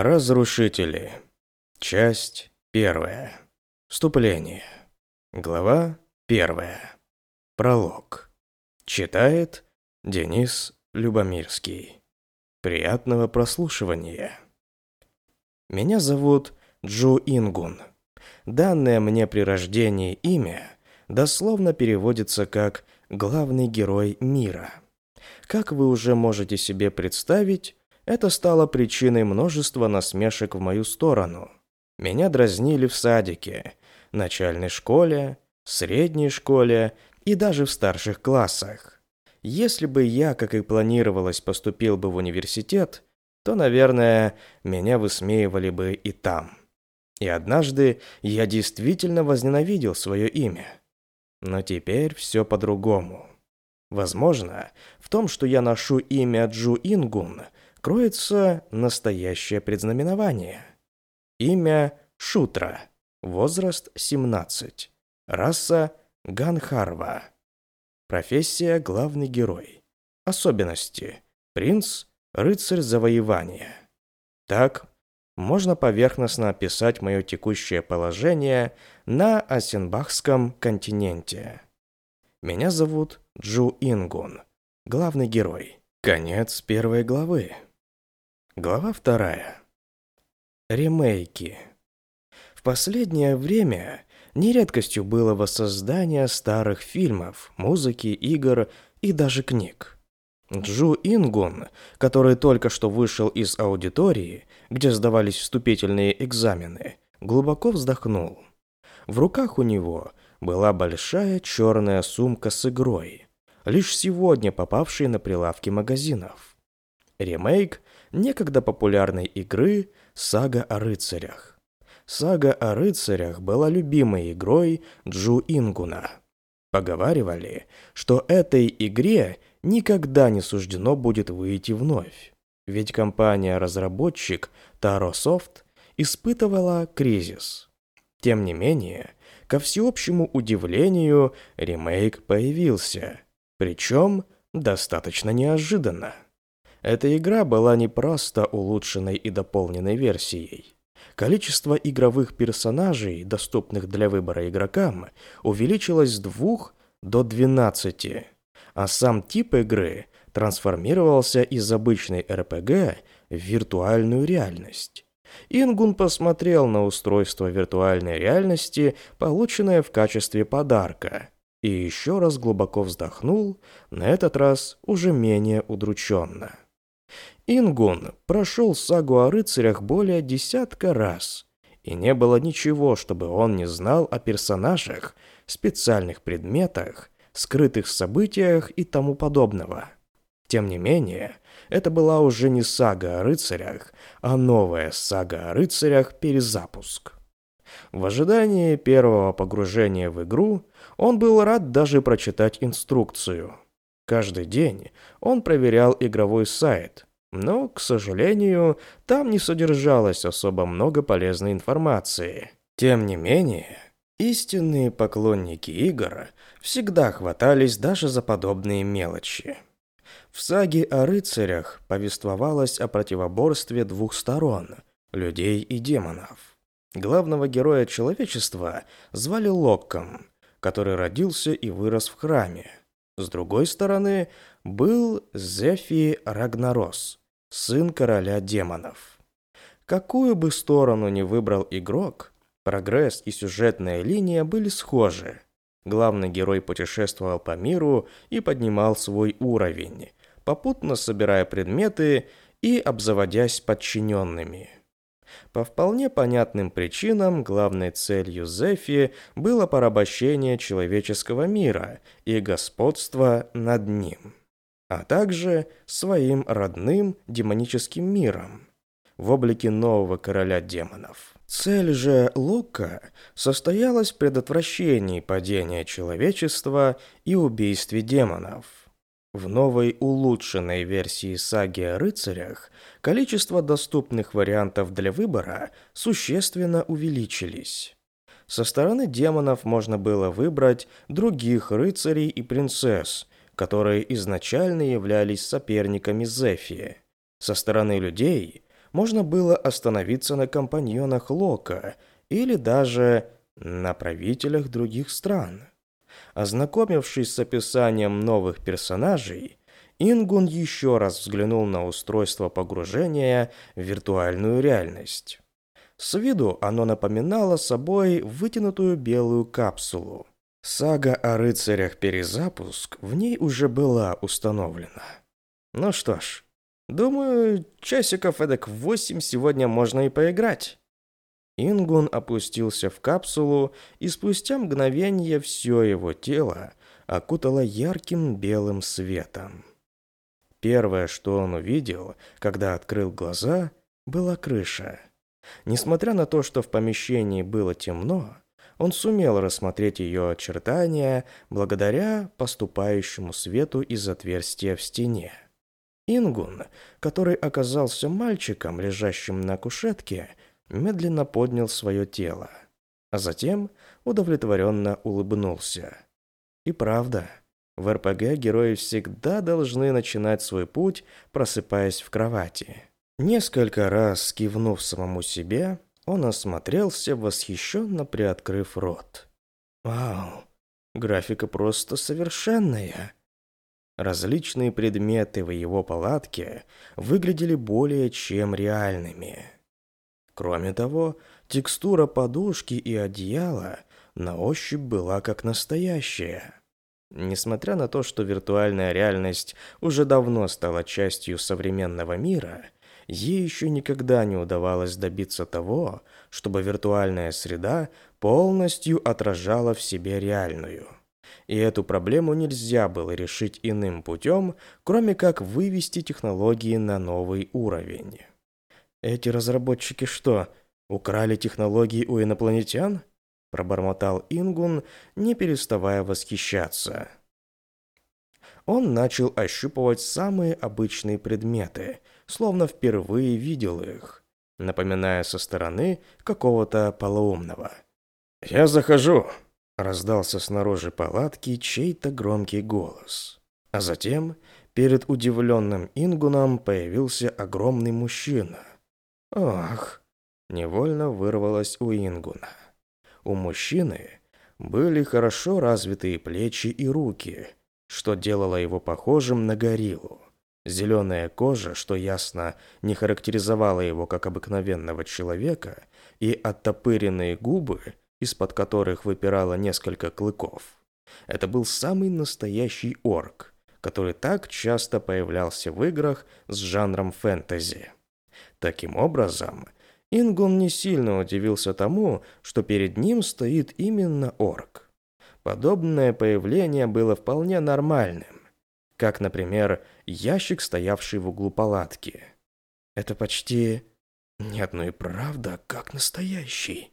Разрушители. Часть первая. Вступление. Глава первая. Пролог. Читает Денис Любомирский. Приятного прослушивания. Меня зовут Джо Ингун. Данное мне при рождении имя дословно переводится как «главный герой мира». Как вы уже можете себе представить, это стало причиной множества насмешек в мою сторону. Меня дразнили в садике, начальной школе, средней школе и даже в старших классах. Если бы я, как и планировалось, поступил бы в университет, то, наверное, меня высмеивали бы и там. И однажды я действительно возненавидел свое имя. Но теперь все по-другому. Возможно, в том, что я ношу имя Джу Ингун – откроется настоящее предзнаменование. Имя Шутра, возраст 17, раса Ганхарва, профессия главный герой, особенности принц, рыцарь завоевания. Так можно поверхностно описать мое текущее положение на Асенбахском континенте. Меня зовут Джу Ингун, главный герой. Конец первой главы. Глава вторая. Ремейки. В последнее время нередкостью было воссоздание старых фильмов, музыки, игр и даже книг. Джу Ингун, который только что вышел из аудитории, где сдавались вступительные экзамены, глубоко вздохнул. В руках у него была большая черная сумка с игрой, лишь сегодня попавшей на прилавки магазинов. Ремейк – некогда популярной игры «Сага о рыцарях». «Сага о рыцарях» была любимой игрой Джу Ингуна. Поговаривали, что этой игре никогда не суждено будет выйти вновь, ведь компания-разработчик Taro Soft испытывала кризис. Тем не менее, ко всеобщему удивлению, ремейк появился, причем достаточно неожиданно. Эта игра была не просто улучшенной и дополненной версией. Количество игровых персонажей, доступных для выбора игрокам, увеличилось с двух до 12, а сам тип игры трансформировался из обычной РПГ в виртуальную реальность. Ингун посмотрел на устройство виртуальной реальности, полученное в качестве подарка, и еще раз глубоко вздохнул, на этот раз уже менее удрученно. Ингун прошел сагу о рыцарях более десятка раз, и не было ничего, чтобы он не знал о персонажах, специальных предметах, скрытых событиях и тому подобного. Тем не менее, это была уже не сага о рыцарях, а новая сага о рыцарях перезапуск. В ожидании первого погружения в игру он был рад даже прочитать инструкцию. Каждый день он проверял игровой сайт, но, к сожалению, там не содержалось особо много полезной информации. Тем не менее, истинные поклонники игр всегда хватались даже за подобные мелочи. В саге о рыцарях повествовалось о противоборстве двух сторон – людей и демонов. Главного героя человечества звали Локком, который родился и вырос в храме. С другой стороны, был Зефи Рагнарос, сын короля демонов. Какую бы сторону ни выбрал игрок, прогресс и сюжетная линия были схожи. Главный герой путешествовал по миру и поднимал свой уровень, попутно собирая предметы и обзаводясь подчиненными – по вполне понятным причинам главной целью Зефи было порабощение человеческого мира и господство над ним, а также своим родным демоническим миром в облике нового короля демонов. Цель же Лука состоялась в предотвращении падения человечества и убийстве демонов. В новой улучшенной версии саги о рыцарях количество доступных вариантов для выбора существенно увеличились. Со стороны демонов можно было выбрать других рыцарей и принцесс, которые изначально являлись соперниками Зефи. Со стороны людей можно было остановиться на компаньонах Лока или даже на правителях других стран. Ознакомившись с описанием новых персонажей, Ингун еще раз взглянул на устройство погружения в виртуальную реальность. С виду оно напоминало собой вытянутую белую капсулу. Сага о рыцарях перезапуск в ней уже была установлена. Ну что ж, думаю, часиков эдак в 8 сегодня можно и поиграть. Ингун опустился в капсулу, и спустя мгновение все его тело окутало ярким белым светом. Первое, что он увидел, когда открыл глаза, была крыша. Несмотря на то, что в помещении было темно, он сумел рассмотреть ее очертания благодаря поступающему свету из отверстия в стене. Ингун, который оказался мальчиком, лежащим на кушетке, медленно поднял свое тело, а затем удовлетворенно улыбнулся. И правда, в РПГ герои всегда должны начинать свой путь, просыпаясь в кровати. Несколько раз кивнув самому себе, он осмотрелся, восхищенно приоткрыв рот. «Вау, графика просто совершенная!» Различные предметы в его палатке выглядели более чем реальными. Кроме того, текстура подушки и одеяла на ощупь была как настоящая. Несмотря на то, что виртуальная реальность уже давно стала частью современного мира, ей еще никогда не удавалось добиться того, чтобы виртуальная среда полностью отражала в себе реальную. И эту проблему нельзя было решить иным путем, кроме как вывести технологии на новый уровень. Эти разработчики что, украли технологии у инопланетян? Пробормотал Ингун, не переставая восхищаться. Он начал ощупывать самые обычные предметы, словно впервые видел их, напоминая со стороны какого-то полоумного. «Я захожу!» — раздался снаружи палатки чей-то громкий голос. А затем перед удивленным Ингуном появился огромный мужчина Ох, невольно вырвалось у Ингуна. У мужчины были хорошо развитые плечи и руки, что делало его похожим на гориллу. Зеленая кожа, что ясно не характеризовала его как обыкновенного человека, и оттопыренные губы, из-под которых выпирало несколько клыков. Это был самый настоящий орк, который так часто появлялся в играх с жанром фэнтези. Таким образом, Ингун не сильно удивился тому, что перед ним стоит именно орк. Подобное появление было вполне нормальным, как, например, ящик, стоявший в углу палатки. Это почти... Нет, ну и правда, как настоящий.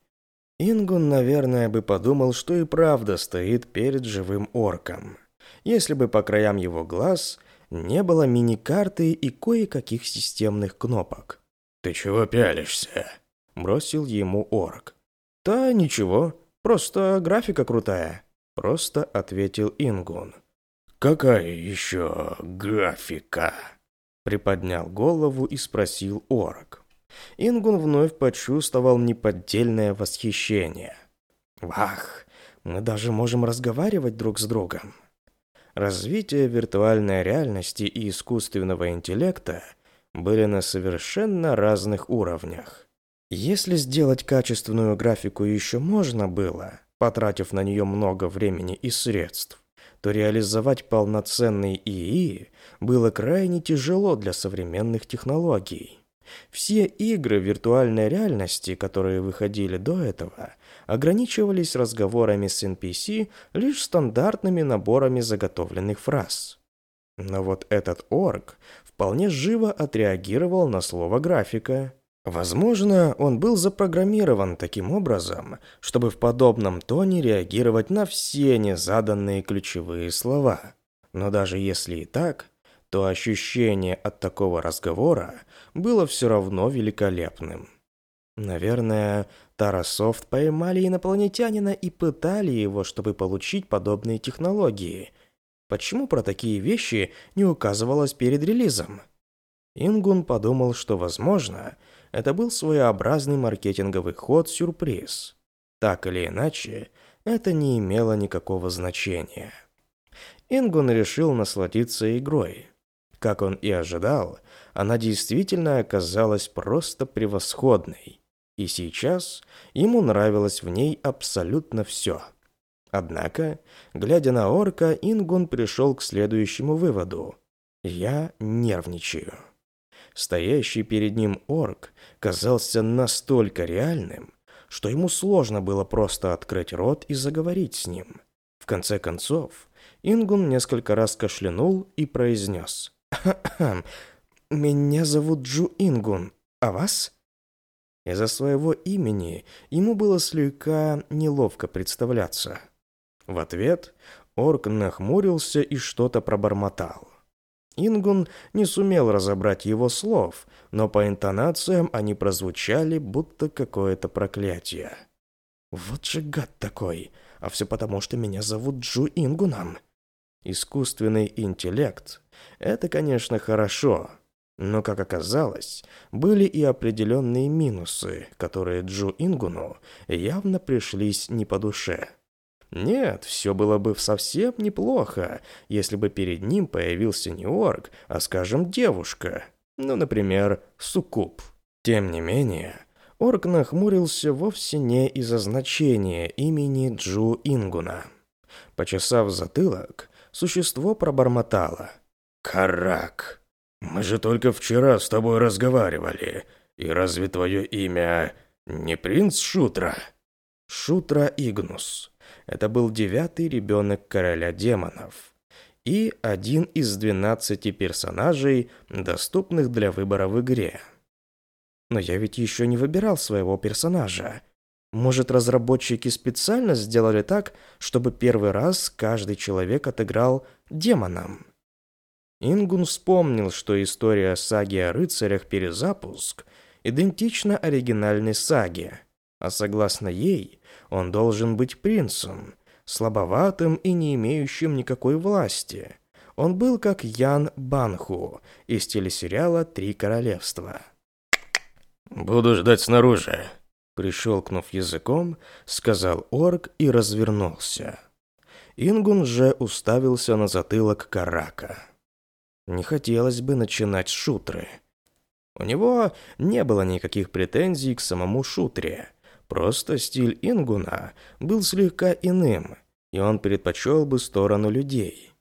Ингун, наверное, бы подумал, что и правда стоит перед живым орком, если бы по краям его глаз не было мини-карты и кое-каких системных кнопок. «Ты чего пялишься?» – бросил ему орк. «Да ничего, просто графика крутая», – просто ответил Ингун. «Какая еще графика?» – приподнял голову и спросил орк. Ингун вновь почувствовал неподдельное восхищение. «Вах, мы даже можем разговаривать друг с другом». Развитие виртуальной реальности и искусственного интеллекта – были на совершенно разных уровнях. Если сделать качественную графику еще можно было, потратив на нее много времени и средств, то реализовать полноценный ИИ было крайне тяжело для современных технологий. Все игры виртуальной реальности, которые выходили до этого, ограничивались разговорами с NPC лишь стандартными наборами заготовленных фраз. Но вот этот орг вполне живо отреагировал на слово «графика». Возможно, он был запрограммирован таким образом, чтобы в подобном тоне реагировать на все незаданные ключевые слова. Но даже если и так, то ощущение от такого разговора было все равно великолепным. Наверное, Тарасофт поймали инопланетянина и пытали его, чтобы получить подобные технологии – Почему про такие вещи не указывалось перед релизом? Ингун подумал, что, возможно, это был своеобразный маркетинговый ход-сюрприз. Так или иначе, это не имело никакого значения. Ингун решил насладиться игрой. Как он и ожидал, она действительно оказалась просто превосходной. И сейчас ему нравилось в ней абсолютно все – Однако, глядя на орка, Ингун пришел к следующему выводу. «Я нервничаю». Стоящий перед ним орк казался настолько реальным, что ему сложно было просто открыть рот и заговорить с ним. В конце концов, Ингун несколько раз кашлянул и произнес. «Меня зовут Джу Ингун, а вас?» Из-за своего имени ему было слегка неловко представляться – в ответ орк нахмурился и что-то пробормотал. Ингун не сумел разобрать его слов, но по интонациям они прозвучали, будто какое-то проклятие. «Вот же гад такой! А все потому, что меня зовут Джу Ингуном!» Искусственный интеллект – это, конечно, хорошо, но, как оказалось, были и определенные минусы, которые Джу Ингуну явно пришлись не по душе. Нет, все было бы совсем неплохо, если бы перед ним появился не орк, а, скажем, девушка. Ну, например, суккуб. Тем не менее, орк нахмурился вовсе не из-за значения имени Джу Ингуна. Почесав затылок, существо пробормотало. «Карак, мы же только вчера с тобой разговаривали, и разве твое имя не принц Шутра?» «Шутра Игнус», это был девятый ребенок короля демонов и один из 12 персонажей, доступных для выбора в игре. Но я ведь еще не выбирал своего персонажа. Может, разработчики специально сделали так, чтобы первый раз каждый человек отыграл демоном? Ингун вспомнил, что история саги о рыцарях перезапуск идентична оригинальной саге, а согласно ей, он должен быть принцем, слабоватым и не имеющим никакой власти. Он был как Ян Банху из телесериала «Три королевства». «Буду ждать снаружи», — прищелкнув языком, сказал орк и развернулся. Ингун же уставился на затылок Карака. Не хотелось бы начинать с шутры. У него не было никаких претензий к самому шутре. Просто стиль Ингуна был слегка иным, и он предпочел бы сторону людей.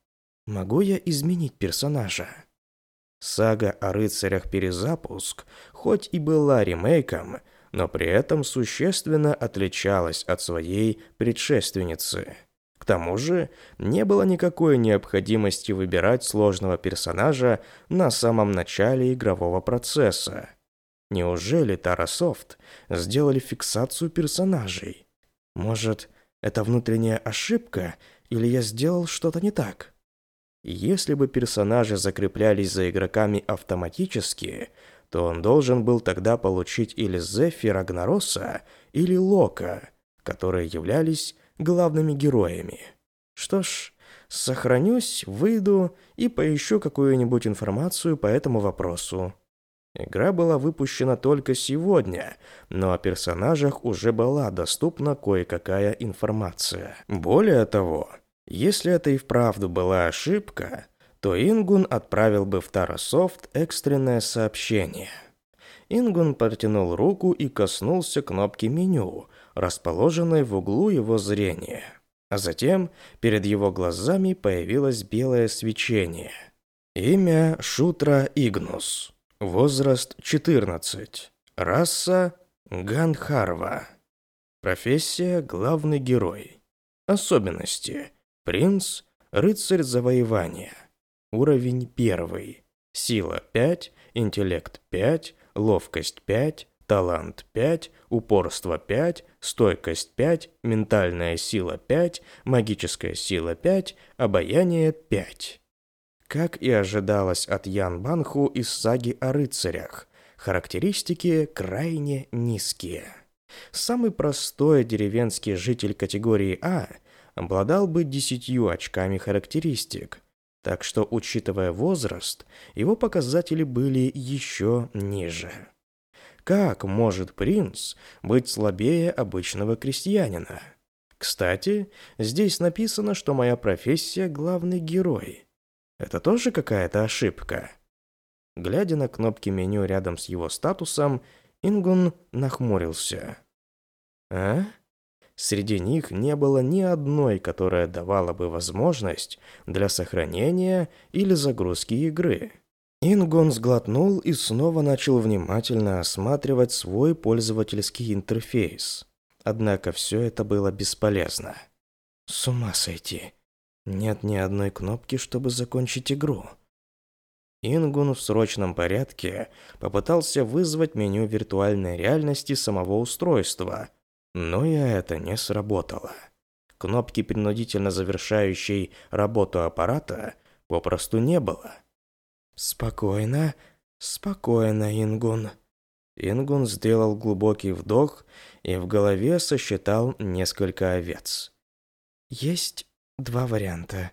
Могу я изменить персонажа? Сага о рыцарях перезапуск, хоть и была ремейком, но при этом существенно отличалась от своей предшественницы. К тому же, не было никакой необходимости выбирать сложного персонажа на самом начале игрового процесса. Неужели Тарасофт сделали фиксацию персонажей? Может, это внутренняя ошибка, или я сделал что-то не так? Если бы персонажи закреплялись за игроками автоматически, то он должен был тогда получить или Зефи Рагнароса, или Лока, которые являлись главными героями. Что ж, сохранюсь, выйду и поищу какую-нибудь информацию по этому вопросу. Игра была выпущена только сегодня, но о персонажах уже была доступна кое-какая информация. Более того, если это и вправду была ошибка, то Ингун отправил бы в Тарасофт экстренное сообщение. Ингун протянул руку и коснулся кнопки меню, расположенной в углу его зрения. А затем перед его глазами появилось белое свечение. Имя Шутра Игнус. Возраст 14. Раса Ганхарва. Профессия главный герой. Особенности. Принц, рыцарь завоевания. Уровень 1. Сила 5, интеллект 5, ловкость 5, талант 5, упорство 5, стойкость 5, ментальная сила 5, магическая сила 5, обаяние 5. Как и ожидалось от Ян Банху из саги о рыцарях, характеристики крайне низкие. Самый простой деревенский житель категории А обладал бы 10 очками характеристик, так что, учитывая возраст, его показатели были еще ниже. Как может принц быть слабее обычного крестьянина? Кстати, здесь написано, что моя профессия – главный герой – это тоже какая-то ошибка. Глядя на кнопки меню рядом с его статусом, Ингун нахмурился. А? Среди них не было ни одной, которая давала бы возможность для сохранения или загрузки игры. Ингон сглотнул и снова начал внимательно осматривать свой пользовательский интерфейс. Однако все это было бесполезно. С ума сойти. Нет ни одной кнопки, чтобы закончить игру. Ингун в срочном порядке попытался вызвать меню виртуальной реальности самого устройства, но и это не сработало. Кнопки, принудительно завершающей работу аппарата, попросту не было. «Спокойно, спокойно, Ингун». Ингун сделал глубокий вдох и в голове сосчитал несколько овец. «Есть два варианта.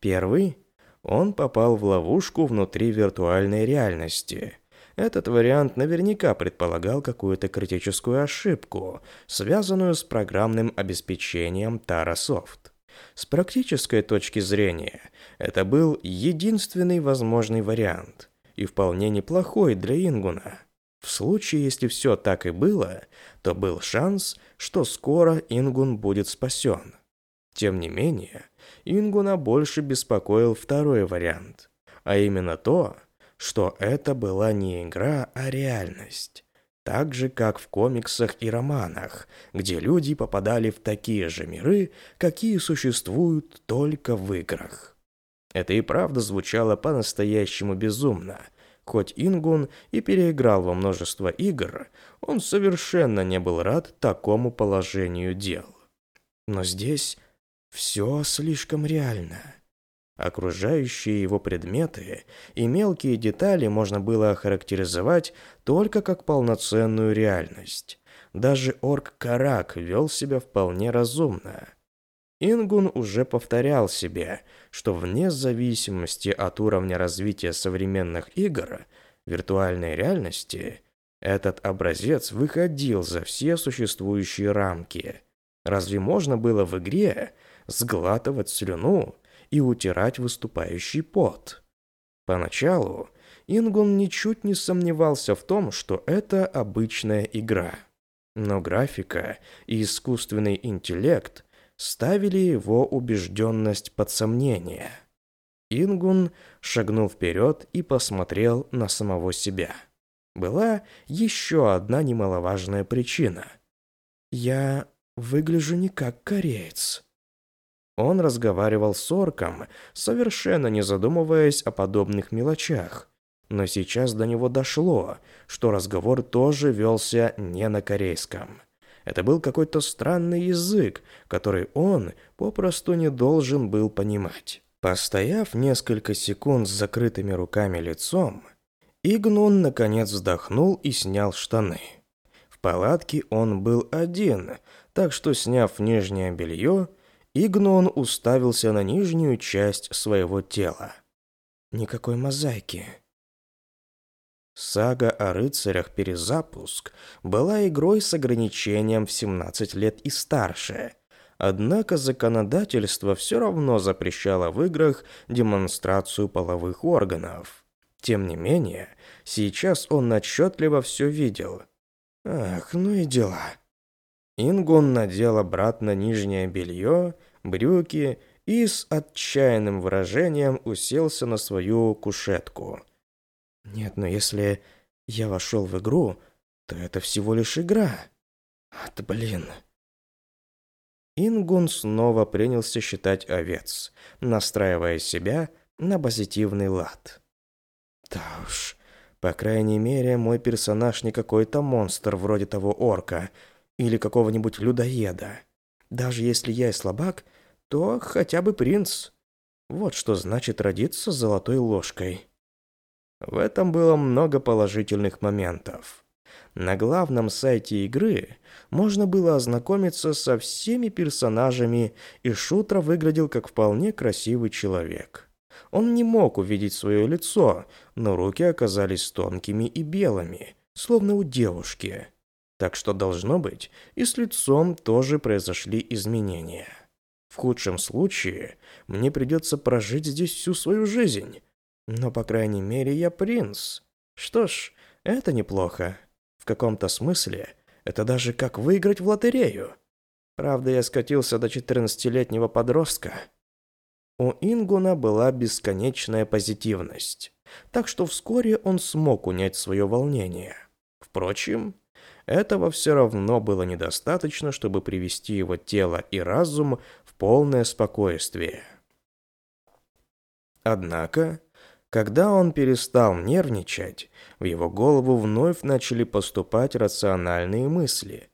Первый – он попал в ловушку внутри виртуальной реальности. Этот вариант наверняка предполагал какую-то критическую ошибку, связанную с программным обеспечением Tara Soft. С практической точки зрения, это был единственный возможный вариант, и вполне неплохой для Ингуна. В случае, если все так и было, то был шанс, что скоро Ингун будет спасен. Тем не менее, Ингуна больше беспокоил второй вариант, а именно то, что это была не игра, а реальность. Так же, как в комиксах и романах, где люди попадали в такие же миры, какие существуют только в играх. Это и правда звучало по-настоящему безумно. Хоть Ингун и переиграл во множество игр, он совершенно не был рад такому положению дел. Но здесь все слишком реально. Окружающие его предметы и мелкие детали можно было охарактеризовать только как полноценную реальность. Даже орк Карак вел себя вполне разумно. Ингун уже повторял себе, что вне зависимости от уровня развития современных игр, виртуальной реальности, этот образец выходил за все существующие рамки. Разве можно было в игре сглатывать слюну и утирать выступающий пот. Поначалу Ингун ничуть не сомневался в том, что это обычная игра. Но графика и искусственный интеллект ставили его убежденность под сомнение. Ингун шагнул вперед и посмотрел на самого себя. Была еще одна немаловажная причина. «Я выгляжу не как кореец», он разговаривал с орком, совершенно не задумываясь о подобных мелочах. Но сейчас до него дошло, что разговор тоже велся не на корейском. Это был какой-то странный язык, который он попросту не должен был понимать. Постояв несколько секунд с закрытыми руками лицом, Игнун наконец вздохнул и снял штаны. В палатке он был один, так что, сняв нижнее белье, Игнон уставился на нижнюю часть своего тела. Никакой мозаики. Сага о рыцарях «Перезапуск» была игрой с ограничением в 17 лет и старше. Однако законодательство все равно запрещало в играх демонстрацию половых органов. Тем не менее, сейчас он отчетливо все видел. Ах, ну и дела. Ингун надел обратно нижнее белье, брюки и с отчаянным выражением уселся на свою кушетку. «Нет, но если я вошел в игру, то это всего лишь игра. От блин!» Ингун снова принялся считать овец, настраивая себя на позитивный лад. Да уж, по крайней мере, мой персонаж не какой-то монстр вроде того орка, или какого-нибудь людоеда. Даже если я и слабак, то хотя бы принц. Вот что значит родиться с золотой ложкой. В этом было много положительных моментов. На главном сайте игры можно было ознакомиться со всеми персонажами, и Шутра выглядел как вполне красивый человек. Он не мог увидеть свое лицо, но руки оказались тонкими и белыми, словно у девушки. Так что, должно быть, и с лицом тоже произошли изменения. В худшем случае, мне придется прожить здесь всю свою жизнь. Но, по крайней мере, я принц. Что ж, это неплохо. В каком-то смысле, это даже как выиграть в лотерею. Правда, я скатился до 14-летнего подростка. У Ингуна была бесконечная позитивность, так что вскоре он смог унять свое волнение. Впрочем, этого все равно было недостаточно, чтобы привести его тело и разум в полное спокойствие. Однако, когда он перестал нервничать, в его голову вновь начали поступать рациональные мысли.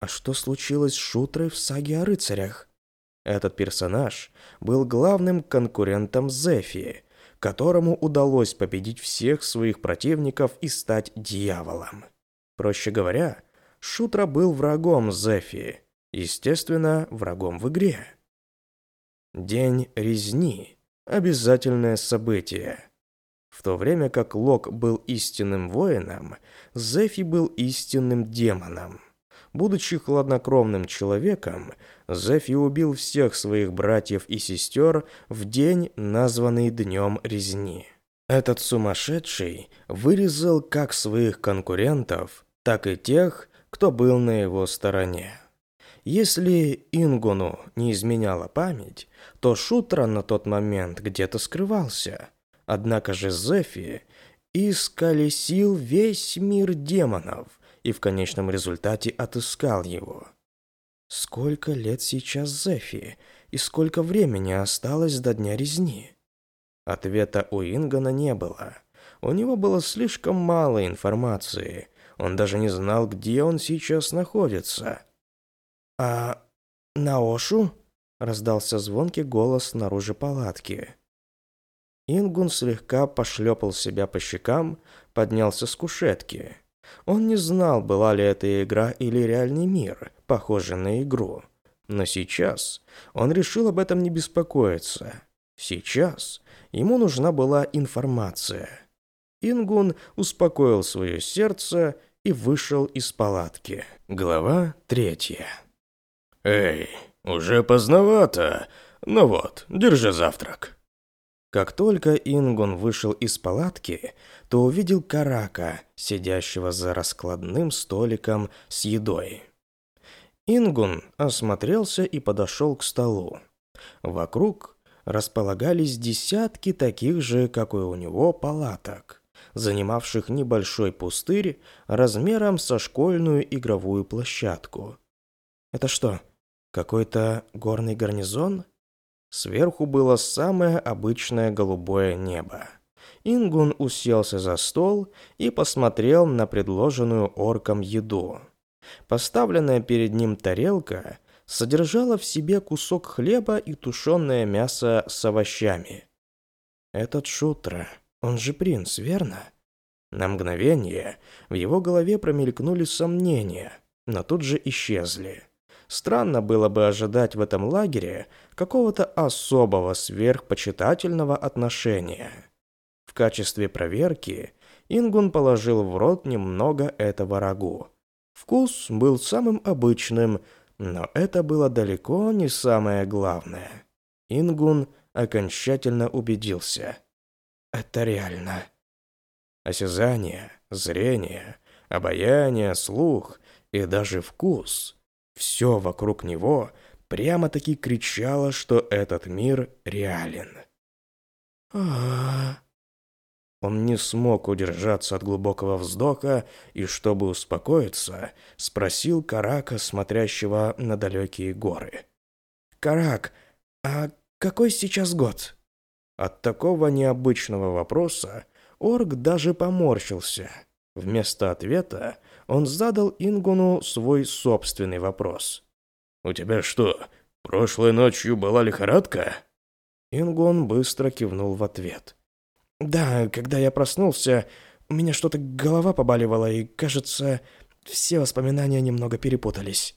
А что случилось с Шутрой в саге о рыцарях? Этот персонаж был главным конкурентом Зефии, которому удалось победить всех своих противников и стать дьяволом. Проще говоря, Шутра был врагом Зефи, естественно, врагом в игре. День резни – обязательное событие. В то время как Лок был истинным воином, Зефи был истинным демоном. Будучи хладнокровным человеком, Зефи убил всех своих братьев и сестер в день, названный Днем Резни. Этот сумасшедший вырезал как своих конкурентов, так и тех, кто был на его стороне. Если Ингуну не изменяла память, то Шутра на тот момент где-то скрывался. Однако же Зефи исколесил весь мир демонов и в конечном результате отыскал его. Сколько лет сейчас Зефи и сколько времени осталось до дня резни? Ответа у Ингона не было. У него было слишком мало информации, он даже не знал, где он сейчас находится. «А Наошу?» – раздался звонкий голос снаружи палатки. Ингун слегка пошлепал себя по щекам, поднялся с кушетки. Он не знал, была ли это игра или реальный мир, похожий на игру. Но сейчас он решил об этом не беспокоиться. Сейчас ему нужна была информация. Ингун успокоил свое сердце и вышел из палатки. Глава третья. «Эй, уже поздновато. Ну вот, держи завтрак». Как только Ингун вышел из палатки, то увидел Карака, сидящего за раскладным столиком с едой. Ингун осмотрелся и подошел к столу. Вокруг располагались десятки таких же, как и у него, палаток занимавших небольшой пустырь размером со школьную игровую площадку. Это что, какой-то горный гарнизон? Сверху было самое обычное голубое небо. Ингун уселся за стол и посмотрел на предложенную оркам еду. Поставленная перед ним тарелка содержала в себе кусок хлеба и тушеное мясо с овощами. Этот шутра он же принц, верно? На мгновение в его голове промелькнули сомнения, но тут же исчезли. Странно было бы ожидать в этом лагере какого-то особого сверхпочитательного отношения. В качестве проверки Ингун положил в рот немного этого рагу. Вкус был самым обычным, но это было далеко не самое главное. Ингун окончательно убедился – это реально. Осязание, зрение, обаяние, слух и даже вкус – все вокруг него прямо-таки кричало, что этот мир реален. А, Он не смог удержаться от глубокого вздоха и, чтобы успокоиться, спросил Карака, смотрящего на далекие горы. «Карак, а какой сейчас год?» От такого необычного вопроса Орг даже поморщился. Вместо ответа он задал Ингуну свой собственный вопрос. «У тебя что, прошлой ночью была лихорадка?» Ингун быстро кивнул в ответ. «Да, когда я проснулся, у меня что-то голова побаливала, и, кажется, все воспоминания немного перепутались».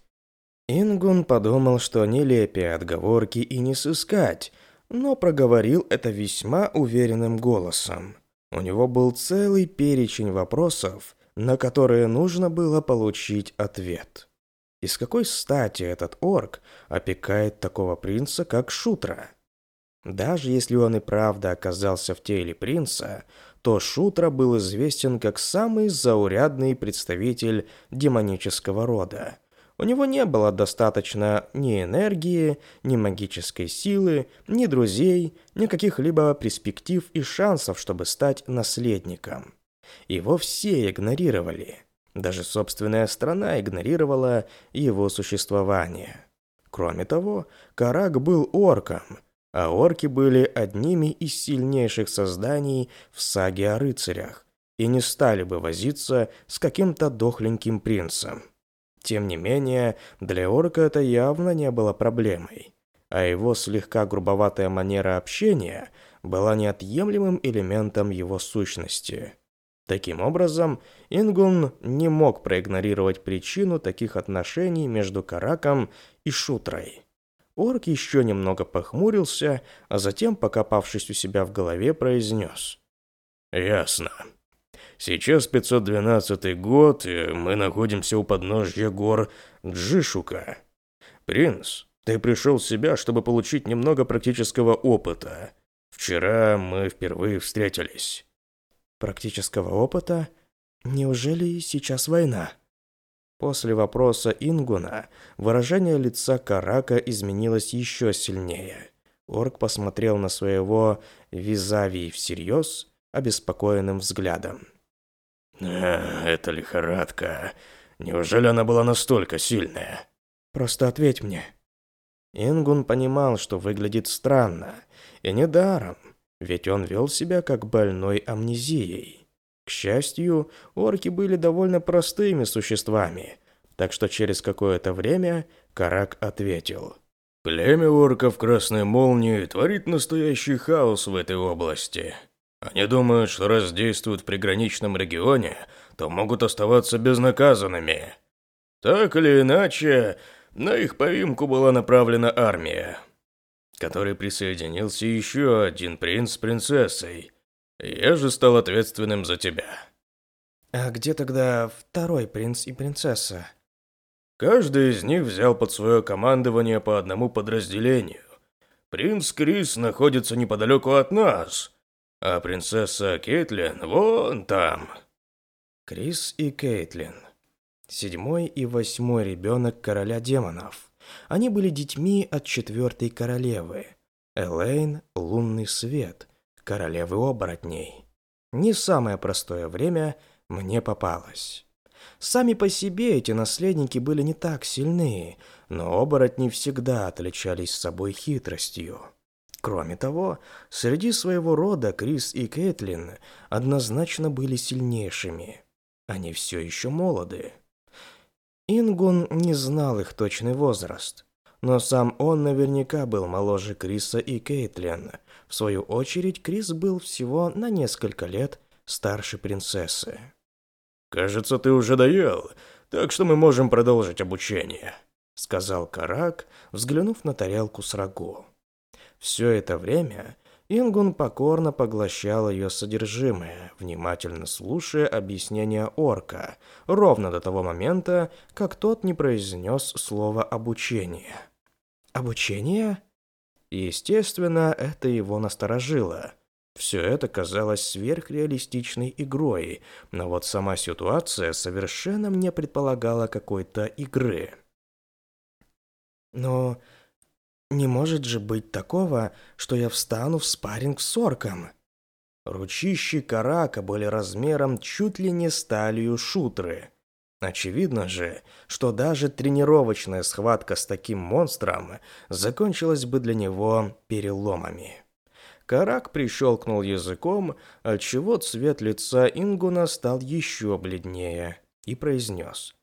Ингун подумал, что нелепее отговорки и не сыскать – но проговорил это весьма уверенным голосом. У него был целый перечень вопросов, на которые нужно было получить ответ. И с какой стати этот орк опекает такого принца, как Шутра? Даже если он и правда оказался в теле принца, то Шутра был известен как самый заурядный представитель демонического рода – у него не было достаточно ни энергии, ни магической силы, ни друзей, ни каких-либо перспектив и шансов, чтобы стать наследником. Его все игнорировали. Даже собственная страна игнорировала его существование. Кроме того, Карак был орком, а орки были одними из сильнейших созданий в саге о рыцарях и не стали бы возиться с каким-то дохленьким принцем. Тем не менее, для орка это явно не было проблемой, а его слегка грубоватая манера общения была неотъемлемым элементом его сущности. Таким образом, Ингун не мог проигнорировать причину таких отношений между Караком и Шутрой. Орк еще немного похмурился, а затем, покопавшись у себя в голове, произнес «Ясно». Сейчас 512 год, и мы находимся у подножья гор Джишука. Принц, ты пришел в себя, чтобы получить немного практического опыта. Вчера мы впервые встретились. Практического опыта? Неужели сейчас война? После вопроса Ингуна выражение лица Карака изменилось еще сильнее. Орк посмотрел на своего визави всерьез, обеспокоенным взглядом. Это лихорадка. Неужели она была настолько сильная? Просто ответь мне. Ингун понимал, что выглядит странно, и недаром, ведь он вел себя как больной амнезией. К счастью, орки были довольно простыми существами, так что через какое-то время Карак ответил. «Племя орков Красной Молнии творит настоящий хаос в этой области. Они думают, что раз действуют в приграничном регионе, то могут оставаться безнаказанными. Так или иначе, на их поимку была направлена армия, которой присоединился еще один принц с принцессой. Я же стал ответственным за тебя. А где тогда второй принц и принцесса? Каждый из них взял под свое командование по одному подразделению. Принц Крис находится неподалеку от нас – а принцесса Кейтлин вон там. Крис и Кейтлин. Седьмой и восьмой ребенок короля демонов. Они были детьми от четвертой королевы. Элейн – лунный свет, королевы оборотней. Не самое простое время мне попалось. Сами по себе эти наследники были не так сильны, но оборотни всегда отличались собой хитростью. Кроме того, среди своего рода Крис и Кэтлин однозначно были сильнейшими. Они все еще молоды. Ингон не знал их точный возраст, но сам он наверняка был моложе Криса и Кейтлин. В свою очередь, Крис был всего на несколько лет старше принцессы. «Кажется, ты уже доел, так что мы можем продолжить обучение», — сказал Карак, взглянув на тарелку с рагу. Все это время Ингун покорно поглощал ее содержимое, внимательно слушая объяснения орка, ровно до того момента, как тот не произнес слово «обучение». «Обучение?» Естественно, это его насторожило. Все это казалось сверхреалистичной игрой, но вот сама ситуация совершенно не предполагала какой-то игры. Но не может же быть такого, что я встану в спарринг с орком. Ручищи карака были размером чуть ли не сталью шутры. Очевидно же, что даже тренировочная схватка с таким монстром закончилась бы для него переломами. Карак прищелкнул языком, отчего цвет лица Ингуна стал еще бледнее, и произнес.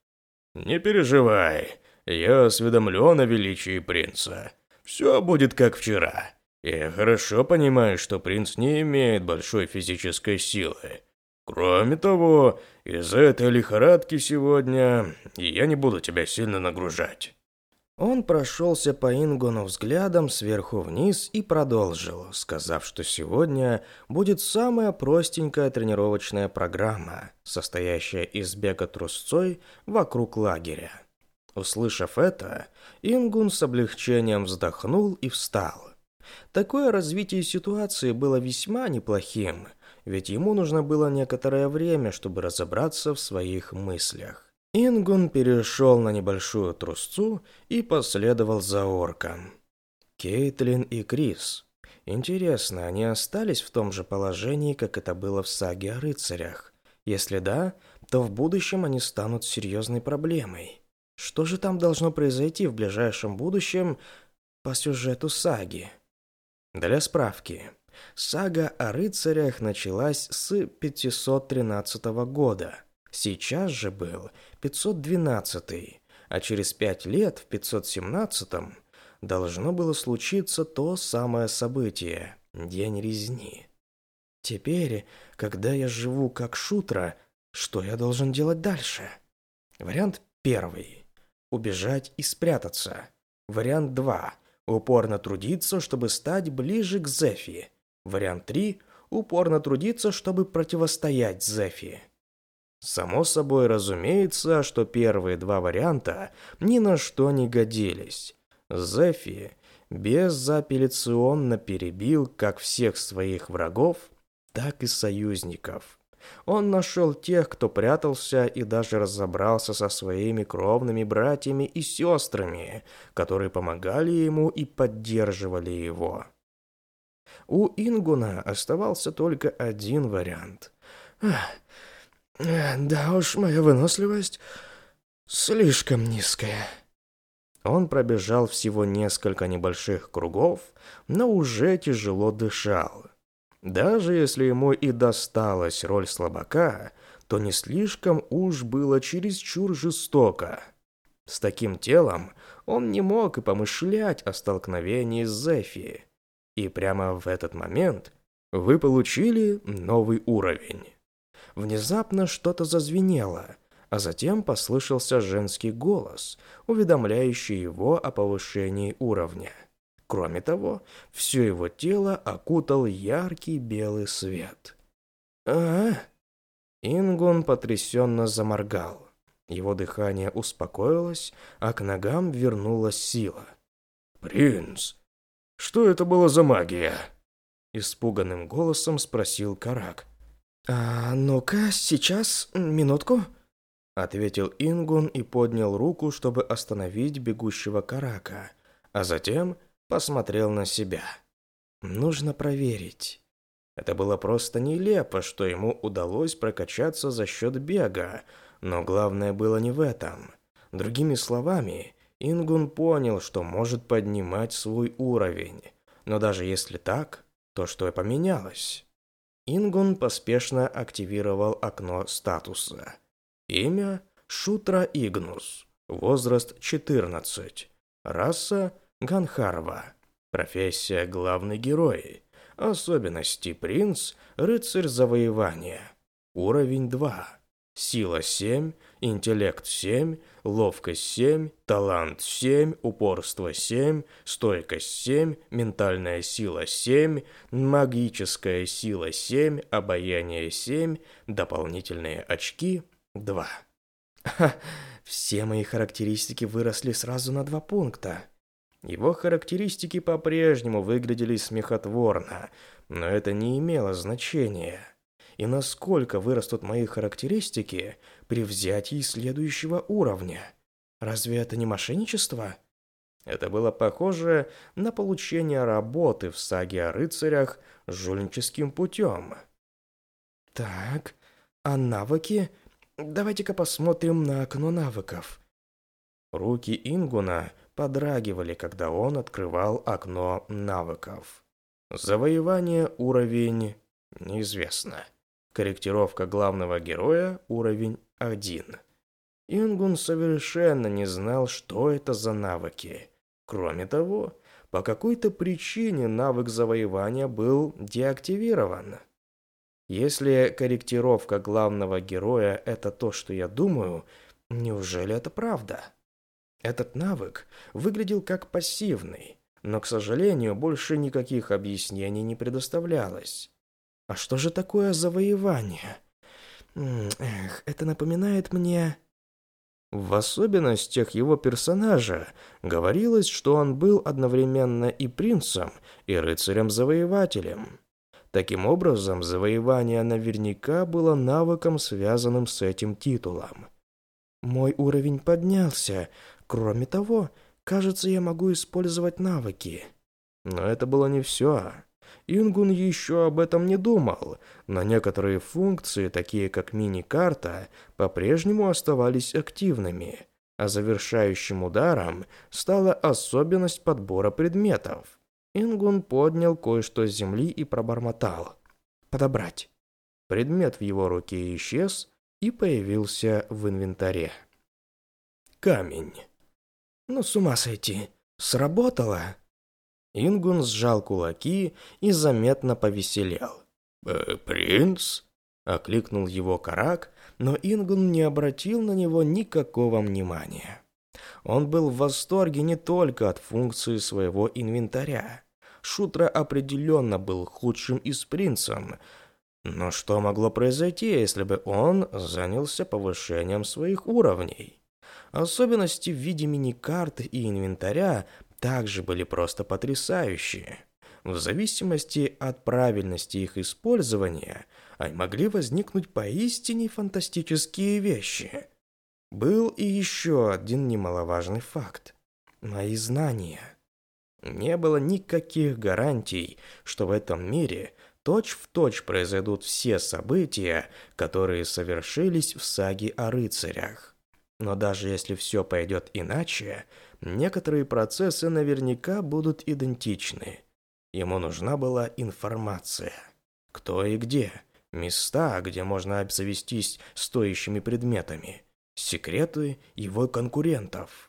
«Не переживай, я осведомлен о величии принца все будет как вчера. Я хорошо понимаю, что принц не имеет большой физической силы. Кроме того, из-за этой лихорадки сегодня я не буду тебя сильно нагружать». Он прошелся по Ингону взглядом сверху вниз и продолжил, сказав, что сегодня будет самая простенькая тренировочная программа, состоящая из бега трусцой вокруг лагеря. Услышав это, Ингун с облегчением вздохнул и встал. Такое развитие ситуации было весьма неплохим, ведь ему нужно было некоторое время, чтобы разобраться в своих мыслях. Ингун перешел на небольшую трусцу и последовал за орком. Кейтлин и Крис. Интересно, они остались в том же положении, как это было в саге о рыцарях? Если да, то в будущем они станут серьезной проблемой. Что же там должно произойти в ближайшем будущем по сюжету саги? Для справки. Сага о рыцарях началась с 513 года. Сейчас же был 512, а через пять лет, в 517, должно было случиться то самое событие – День резни. Теперь, когда я живу как шутра, что я должен делать дальше? Вариант первый убежать и спрятаться. Вариант 2. Упорно трудиться, чтобы стать ближе к Зефи. Вариант 3. Упорно трудиться, чтобы противостоять Зефи. Само собой разумеется, что первые два варианта ни на что не годились. Зефи безапелляционно перебил как всех своих врагов, так и союзников. Он нашел тех, кто прятался и даже разобрался со своими кровными братьями и сестрами, которые помогали ему и поддерживали его. У Ингуна оставался только один вариант. Э, «Да уж, моя выносливость слишком низкая». Он пробежал всего несколько небольших кругов, но уже тяжело дышал. Даже если ему и досталась роль слабака, то не слишком уж было чересчур жестоко. С таким телом он не мог и помышлять о столкновении с Зефи. И прямо в этот момент вы получили новый уровень. Внезапно что-то зазвенело, а затем послышался женский голос, уведомляющий его о повышении уровня. Кроме того, все его тело окутал яркий белый свет. «А?» Ингун потрясенно заморгал. Его дыхание успокоилось, а к ногам вернулась сила. «Принц, что это было за магия?» Испуганным голосом спросил Карак. «А ну-ка, сейчас, минутку», — ответил Ингун и поднял руку, чтобы остановить бегущего Карака, а затем посмотрел на себя. Нужно проверить. Это было просто нелепо, что ему удалось прокачаться за счет бега, но главное было не в этом. Другими словами, Ингун понял, что может поднимать свой уровень. Но даже если так, то что и поменялось? Ингун поспешно активировал окно статуса. Имя – Шутра Игнус. Возраст – 14. Раса Ганхарва. Профессия главный герой. Особенности принц, рыцарь завоевания. Уровень 2. Сила 7, интеллект 7, ловкость 7, талант 7, упорство 7, стойкость 7, ментальная сила 7, магическая сила 7, обаяние 7, дополнительные очки 2. Ха, все мои характеристики выросли сразу на 2 пункта. Его характеристики по-прежнему выглядели смехотворно, но это не имело значения. И насколько вырастут мои характеристики при взятии следующего уровня? Разве это не мошенничество? Это было похоже на получение работы в саге о рыцарях жульническим путем. Так, а навыки? Давайте-ка посмотрим на окно навыков. Руки Ингуна подрагивали, когда он открывал окно навыков. Завоевание уровень неизвестно. Корректировка главного героя уровень 1. Ингун совершенно не знал, что это за навыки. Кроме того, по какой-то причине навык завоевания был деактивирован. Если корректировка главного героя – это то, что я думаю, неужели это правда? Этот навык выглядел как пассивный, но, к сожалению, больше никаких объяснений не предоставлялось. А что же такое завоевание? Эх, это напоминает мне... В особенностях его персонажа говорилось, что он был одновременно и принцем, и рыцарем-завоевателем. Таким образом, завоевание наверняка было навыком, связанным с этим титулом. Мой уровень поднялся, Кроме того, кажется, я могу использовать навыки. Но это было не все. Ингун еще об этом не думал, но некоторые функции, такие как мини-карта, по-прежнему оставались активными, а завершающим ударом стала особенность подбора предметов. Ингун поднял кое-что с земли и пробормотал. «Подобрать». Предмет в его руке исчез и появился в инвентаре. Камень. Ну с ума сойти. Сработало. Ингун сжал кулаки и заметно повеселел. «Э, «Принц?» – окликнул его Карак, но Ингун не обратил на него никакого внимания. Он был в восторге не только от функции своего инвентаря. Шутра определенно был худшим из принцем, но что могло произойти, если бы он занялся повышением своих уровней? Особенности в виде мини-карт и инвентаря также были просто потрясающие. В зависимости от правильности их использования, могли возникнуть поистине фантастические вещи. Был и еще один немаловажный факт. Мои знания. Не было никаких гарантий, что в этом мире точь-в-точь точь произойдут все события, которые совершились в саге о рыцарях. Но даже если все пойдет иначе, некоторые процессы наверняка будут идентичны. Ему нужна была информация. Кто и где. Места, где можно обзавестись стоящими предметами. Секреты его конкурентов.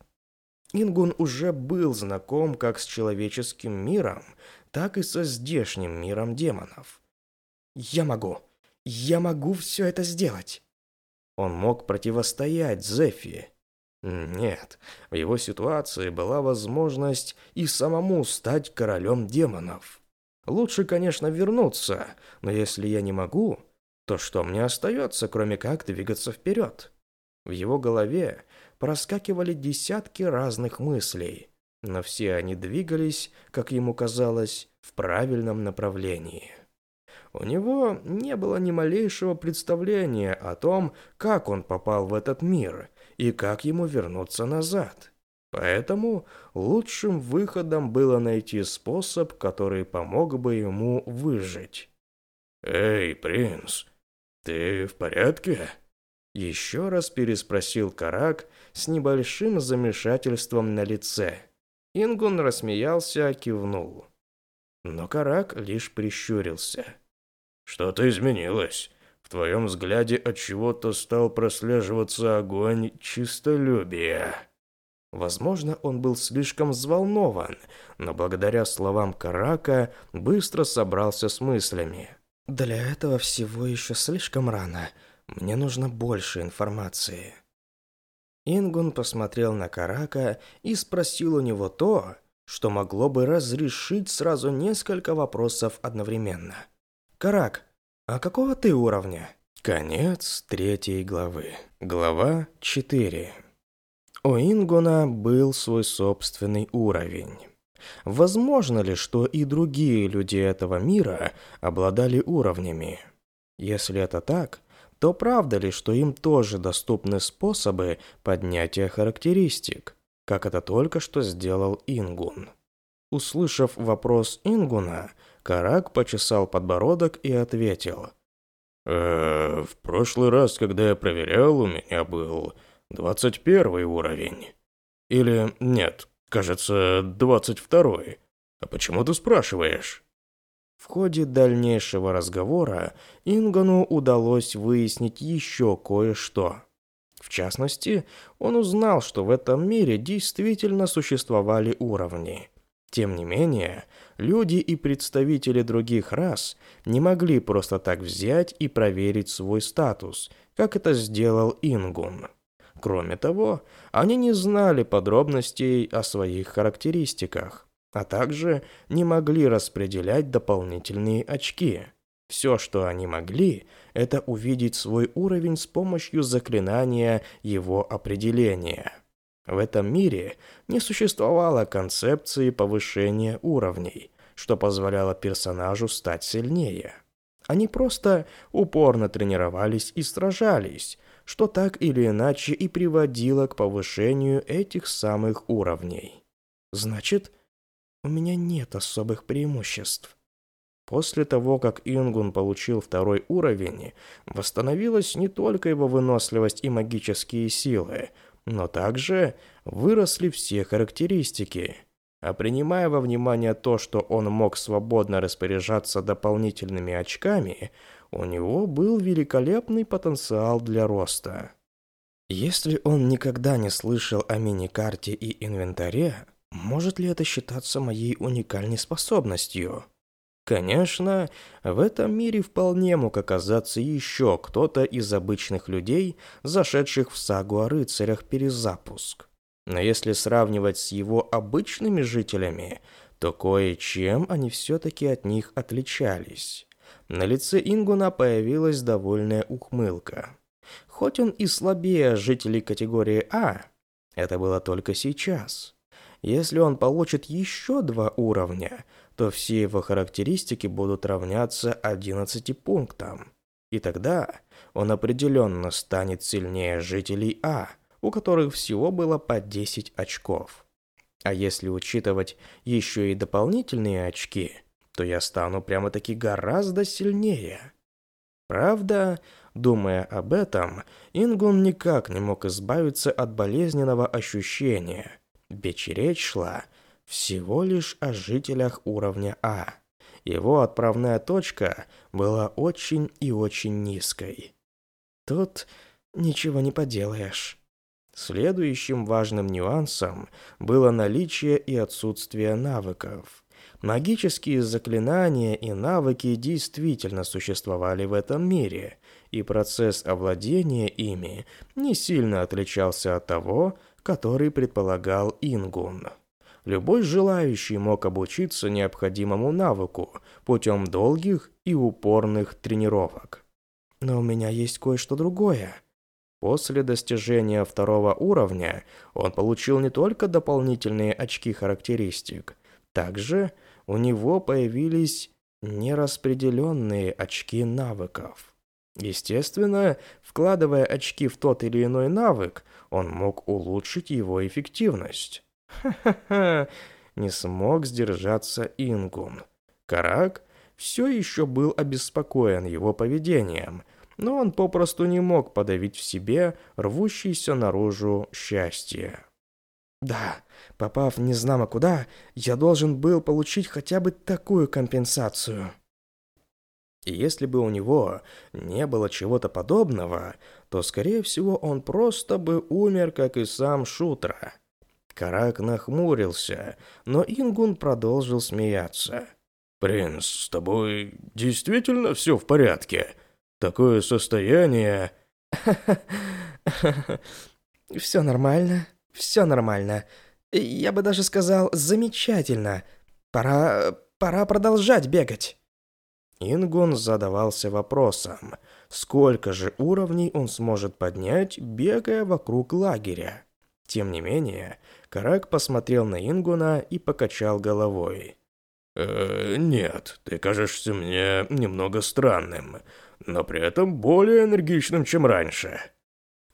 Ингун уже был знаком как с человеческим миром, так и со здешним миром демонов. «Я могу! Я могу все это сделать!» Он мог противостоять Зефи. Нет, в его ситуации была возможность и самому стать королем демонов. Лучше, конечно, вернуться, но если я не могу, то что мне остается, кроме как двигаться вперед? В его голове проскакивали десятки разных мыслей, но все они двигались, как ему казалось, в правильном направлении. У него не было ни малейшего представления о том, как он попал в этот мир и как ему вернуться назад. Поэтому лучшим выходом было найти способ, который помог бы ему выжить. «Эй, принц, ты в порядке?» Еще раз переспросил Карак с небольшим замешательством на лице. Ингун рассмеялся, кивнул. Но Карак лишь прищурился. Что-то изменилось. В твоем взгляде от чего-то стал прослеживаться огонь чистолюбия. Возможно, он был слишком взволнован, но благодаря словам Карака быстро собрался с мыслями. Для этого всего еще слишком рано. Мне нужно больше информации. Ингун посмотрел на Карака и спросил у него то, что могло бы разрешить сразу несколько вопросов одновременно – Карак, а какого ты уровня? Конец третьей главы. Глава 4. У Ингуна был свой собственный уровень. Возможно ли, что и другие люди этого мира обладали уровнями? Если это так, то правда ли, что им тоже доступны способы поднятия характеристик, как это только что сделал Ингун? Услышав вопрос Ингуна, Карак почесал подбородок и ответил. «Э, «В прошлый раз, когда я проверял, у меня был 21 уровень. Или нет, кажется, 22 -й. А почему ты спрашиваешь?» В ходе дальнейшего разговора Ингану удалось выяснить еще кое-что. В частности, он узнал, что в этом мире действительно существовали уровни – тем не менее, люди и представители других рас не могли просто так взять и проверить свой статус, как это сделал Ингун. Кроме того, они не знали подробностей о своих характеристиках, а также не могли распределять дополнительные очки. Все, что они могли, это увидеть свой уровень с помощью заклинания его определения – в этом мире не существовало концепции повышения уровней, что позволяло персонажу стать сильнее. Они просто упорно тренировались и сражались, что так или иначе и приводило к повышению этих самых уровней. Значит, у меня нет особых преимуществ. После того, как Ингун получил второй уровень, восстановилась не только его выносливость и магические силы, но также выросли все характеристики. А принимая во внимание то, что он мог свободно распоряжаться дополнительными очками, у него был великолепный потенциал для роста. Если он никогда не слышал о миникарте и инвентаре, может ли это считаться моей уникальной способностью? Конечно, в этом мире вполне мог оказаться еще кто-то из обычных людей, зашедших в сагу о рыцарях перезапуск. Но если сравнивать с его обычными жителями, то кое-чем они все-таки от них отличались. На лице Ингуна появилась довольная ухмылка. Хоть он и слабее жителей категории А, это было только сейчас. Если он получит еще два уровня – то все его характеристики будут равняться 11 пунктам. И тогда он определенно станет сильнее жителей А, у которых всего было по 10 очков. А если учитывать еще и дополнительные очки, то я стану прямо-таки гораздо сильнее. Правда, думая об этом, Ингун никак не мог избавиться от болезненного ощущения, ведь речь шла всего лишь о жителях уровня А. Его отправная точка была очень и очень низкой. Тут ничего не поделаешь. Следующим важным нюансом было наличие и отсутствие навыков. Магические заклинания и навыки действительно существовали в этом мире, и процесс овладения ими не сильно отличался от того, который предполагал Ингун. Любой желающий мог обучиться необходимому навыку путем долгих и упорных тренировок. Но у меня есть кое-что другое. После достижения второго уровня он получил не только дополнительные очки характеристик, также у него появились нераспределенные очки навыков. Естественно, вкладывая очки в тот или иной навык, он мог улучшить его эффективность. Ха-ха-ха! Не смог сдержаться Ингун. Карак все еще был обеспокоен его поведением, но он попросту не мог подавить в себе рвущееся наружу счастье. Да, попав незнамо куда, я должен был получить хотя бы такую компенсацию. И если бы у него не было чего-то подобного, то, скорее всего, он просто бы умер, как и сам Шутра. Карак нахмурился, но Ингун продолжил смеяться. «Принц, с тобой действительно все в порядке? Такое состояние...» «Все нормально, все нормально. Я бы даже сказал, замечательно. Пора... пора продолжать бегать». Ингун задавался вопросом, сколько же уровней он сможет поднять, бегая вокруг лагеря. Тем не менее, Карак посмотрел на Ингуна и покачал головой. «Э, «Нет, ты кажешься мне немного странным, но при этом более энергичным, чем раньше».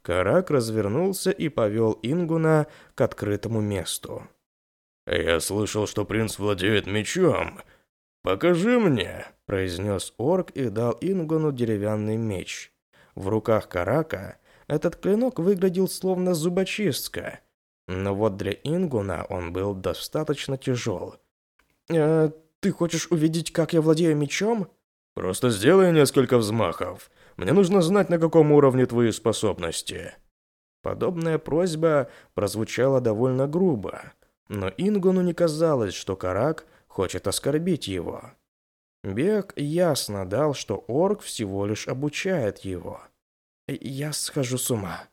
Карак развернулся и повел Ингуна к открытому месту. «Я слышал, что принц владеет мечом. Покажи мне!» – произнес орк и дал Ингуну деревянный меч. В руках Карака этот клинок выглядел словно зубочистка – но вот для Ингуна он был достаточно тяжел. «Э, «Ты хочешь увидеть, как я владею мечом?» «Просто сделай несколько взмахов. Мне нужно знать, на каком уровне твои способности». Подобная просьба прозвучала довольно грубо, но Ингуну не казалось, что Карак хочет оскорбить его. Бег ясно дал, что орк всего лишь обучает его. «Я схожу с ума».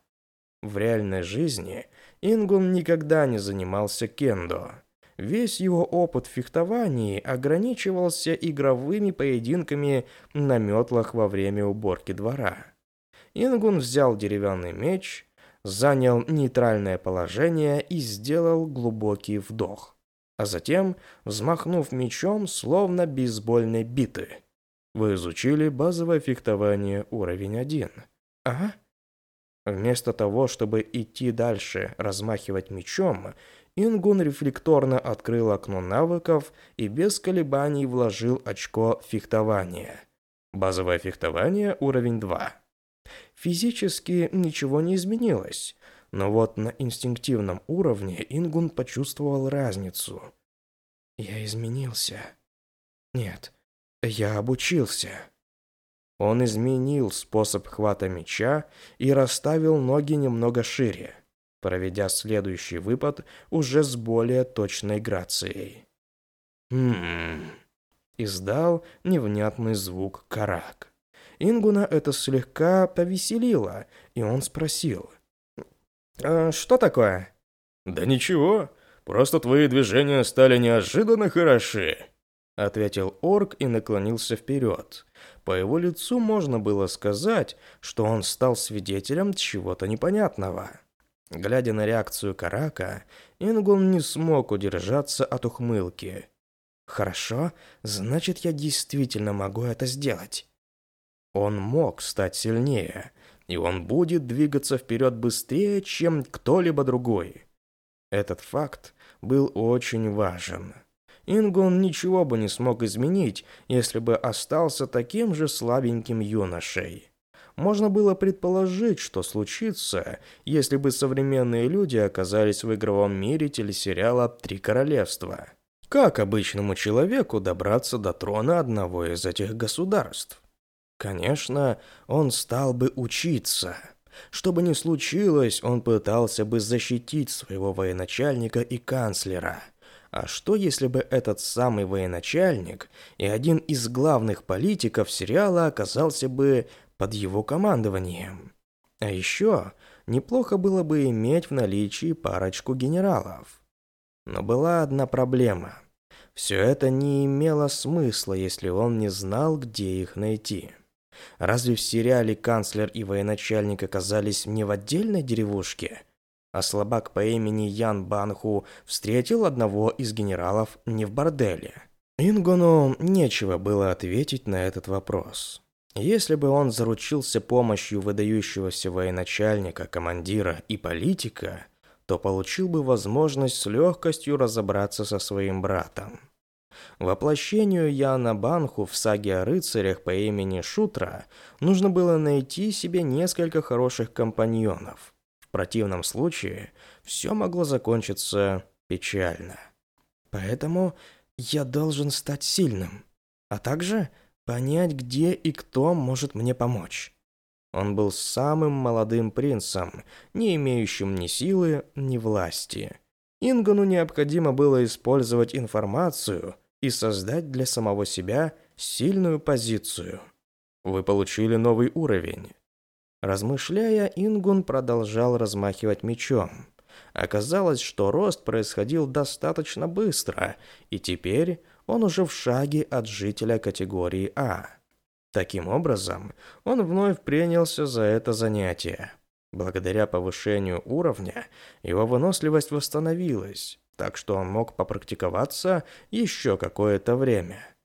В реальной жизни Ингун никогда не занимался кендо. Весь его опыт в фехтовании ограничивался игровыми поединками на метлах во время уборки двора. Ингун взял деревянный меч, занял нейтральное положение и сделал глубокий вдох, а затем, взмахнув мечом, словно бейсбольной биты. Вы изучили базовое фехтование уровень 1. А? Вместо того, чтобы идти дальше, размахивать мечом, Ингун рефлекторно открыл окно навыков и без колебаний вложил очко фехтования. Базовое фехтование уровень 2. Физически ничего не изменилось, но вот на инстинктивном уровне Ингун почувствовал разницу. «Я изменился. Нет, я обучился». Он изменил способ хвата меча и расставил ноги немного шире, проведя следующий выпад уже с более точной грацией. «Хм...» — издал невнятный звук карак. Ингуна это слегка повеселило, и он спросил. «А что такое?» «Да ничего, просто твои движения стали неожиданно хороши», — ответил орк и наклонился вперед по его лицу можно было сказать, что он стал свидетелем чего-то непонятного. Глядя на реакцию Карака, Ингун не смог удержаться от ухмылки. «Хорошо, значит, я действительно могу это сделать». Он мог стать сильнее, и он будет двигаться вперед быстрее, чем кто-либо другой. Этот факт был очень важен. Ингон ничего бы не смог изменить, если бы остался таким же слабеньким юношей. Можно было предположить, что случится, если бы современные люди оказались в игровом мире телесериала «Три королевства». Как обычному человеку добраться до трона одного из этих государств? Конечно, он стал бы учиться. Что бы ни случилось, он пытался бы защитить своего военачальника и канцлера – а что, если бы этот самый военачальник и один из главных политиков сериала оказался бы под его командованием? А еще неплохо было бы иметь в наличии парочку генералов. Но была одна проблема. Все это не имело смысла, если он не знал, где их найти. Разве в сериале канцлер и военачальник оказались не в отдельной деревушке, а слабак по имени Ян Банху встретил одного из генералов не в борделе. Ингону нечего было ответить на этот вопрос. Если бы он заручился помощью выдающегося военачальника, командира и политика, то получил бы возможность с легкостью разобраться со своим братом. Воплощению Яна Банху в саге о рыцарях по имени Шутра нужно было найти себе несколько хороших компаньонов – в противном случае все могло закончиться печально. Поэтому я должен стать сильным, а также понять, где и кто может мне помочь. Он был самым молодым принцем, не имеющим ни силы, ни власти. Ингону необходимо было использовать информацию и создать для самого себя сильную позицию. Вы получили новый уровень. Размышляя, Ингун продолжал размахивать мечом. Оказалось, что рост происходил достаточно быстро, и теперь он уже в шаге от жителя категории А. Таким образом, он вновь принялся за это занятие. Благодаря повышению уровня его выносливость восстановилась, так что он мог попрактиковаться еще какое-то время.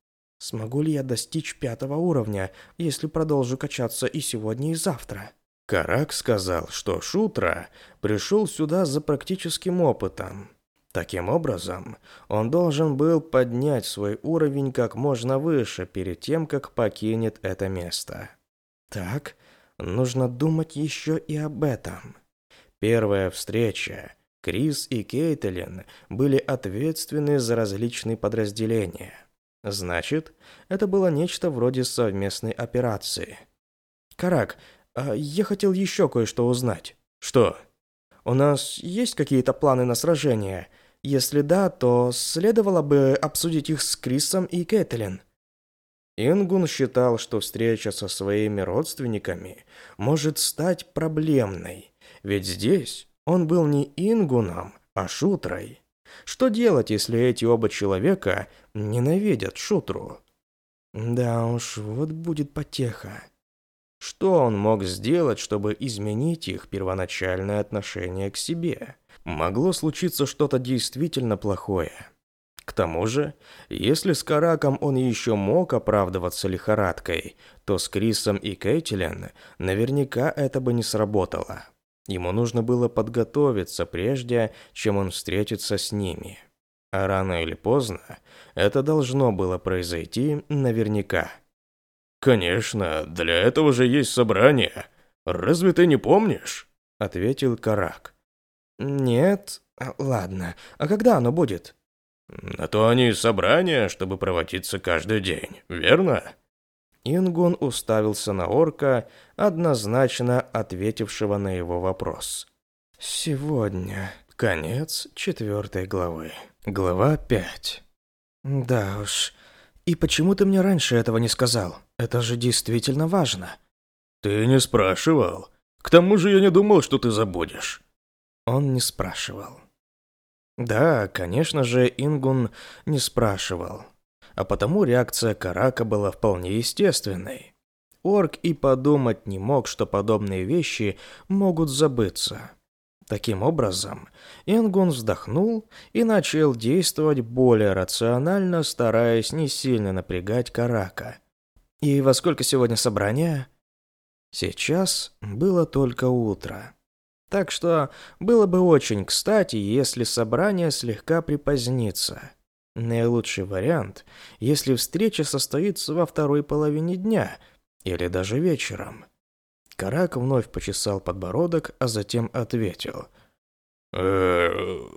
Смогу ли я достичь пятого уровня, если продолжу качаться и сегодня, и завтра? Карак сказал, что Шутра пришел сюда за практическим опытом. Таким образом, он должен был поднять свой уровень как можно выше перед тем, как покинет это место. Так, нужно думать еще и об этом. Первая встреча. Крис и Кейтлин были ответственны за различные подразделения. Значит, это было нечто вроде совместной операции. «Карак, а я хотел еще кое-что узнать». «Что?» «У нас есть какие-то планы на сражение? Если да, то следовало бы обсудить их с Крисом и Кэтлин». Ингун считал, что встреча со своими родственниками может стать проблемной, ведь здесь он был не Ингуном, а Шутрой. Что делать, если эти оба человека ненавидят Шутру? Да уж, вот будет потеха. Что он мог сделать, чтобы изменить их первоначальное отношение к себе? Могло случиться что-то действительно плохое. К тому же, если с Караком он еще мог оправдываться лихорадкой, то с Крисом и Кейтилен наверняка это бы не сработало. Ему нужно было подготовиться, прежде чем он встретится с ними. А рано или поздно это должно было произойти наверняка. «Конечно, для этого же есть собрание. Разве ты не помнишь?» – ответил Карак. «Нет, ладно. А когда оно будет?» «На то они и собрания, чтобы проводиться каждый день, верно?» Ингун уставился на орка, однозначно ответившего на его вопрос. «Сегодня. Конец четвертой главы. Глава пять». «Да уж. И почему ты мне раньше этого не сказал? Это же действительно важно». «Ты не спрашивал. К тому же я не думал, что ты забудешь». Он не спрашивал. Да, конечно же, Ингун не спрашивал а потому реакция Карака была вполне естественной. Орк и подумать не мог, что подобные вещи могут забыться. Таким образом, Ингун вздохнул и начал действовать более рационально, стараясь не сильно напрягать Карака. «И во сколько сегодня собрание?» Сейчас было только утро. Так что было бы очень кстати, если собрание слегка припозднится. Наилучший вариант, если встреча состоится во второй половине дня или даже вечером. Карак вновь почесал подбородок, а затем ответил. «Э,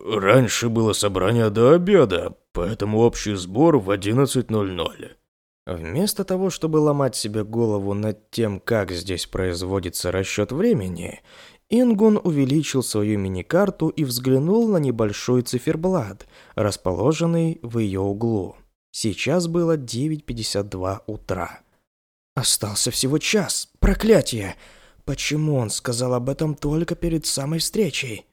«Раньше было собрание до обеда, поэтому общий сбор в 11.00». Вместо того, чтобы ломать себе голову над тем, как здесь производится расчет времени, Ингун увеличил свою мини-карту и взглянул на небольшой циферблат, расположенный в ее углу. Сейчас было 9.52 утра. Остался всего час. Проклятие! Почему он сказал об этом только перед самой встречей?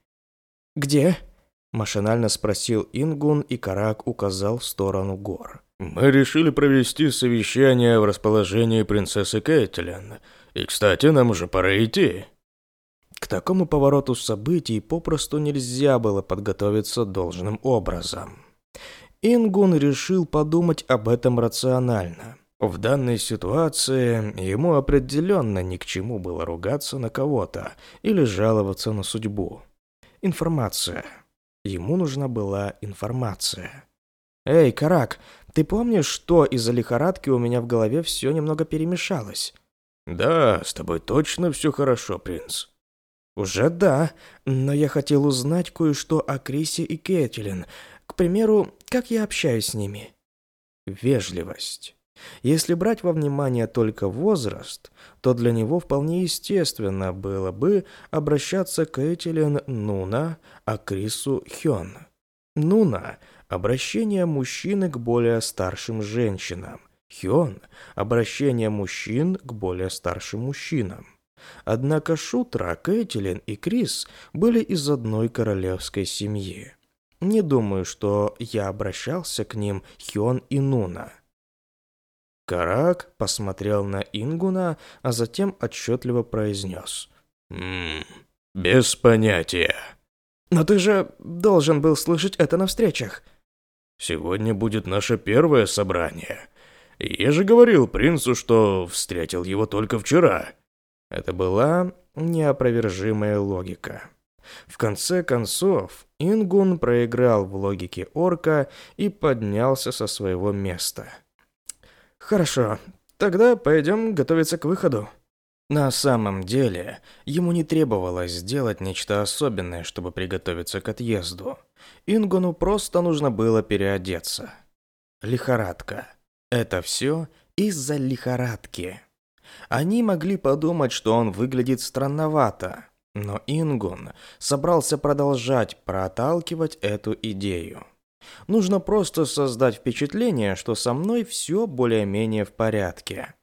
«Где?» – машинально спросил Ингун, и Карак указал в сторону гор. «Мы решили провести совещание в расположении принцессы Кейтлин. И, кстати, нам уже пора идти». К такому повороту событий попросту нельзя было подготовиться должным образом. Ингун решил подумать об этом рационально. В данной ситуации ему определенно ни к чему было ругаться на кого-то или жаловаться на судьбу. Информация. Ему нужна была информация. «Эй, Карак, ты помнишь, что из-за лихорадки у меня в голове все немного перемешалось?» «Да, с тобой точно все хорошо, принц», «Уже да, но я хотел узнать кое-что о Крисе и Кетилин. К примеру, как я общаюсь с ними?» «Вежливость». Если брать во внимание только возраст, то для него вполне естественно было бы обращаться к Этилен Нуна, а Крису Хён. Нуна – обращение мужчины к более старшим женщинам. Хён – обращение мужчин к более старшим мужчинам. Однако Шутра, Кэтилин и Крис были из одной королевской семьи. Не думаю, что я обращался к ним Хён и Нуна. Карак посмотрел на Ингуна, а затем отчетливо произнес. «Ммм, без понятия». «Но ты же должен был слышать это на встречах». «Сегодня будет наше первое собрание. Я же говорил принцу, что встретил его только вчера. Это была неопровержимая логика. В конце концов, Ингун проиграл в логике орка и поднялся со своего места. «Хорошо, тогда пойдем готовиться к выходу». На самом деле, ему не требовалось сделать нечто особенное, чтобы приготовиться к отъезду. Ингуну просто нужно было переодеться. Лихорадка. Это все из-за лихорадки. Они могли подумать, что он выглядит странновато, но Ингун собрался продолжать проталкивать эту идею. Нужно просто создать впечатление, что со мной все более-менее в порядке.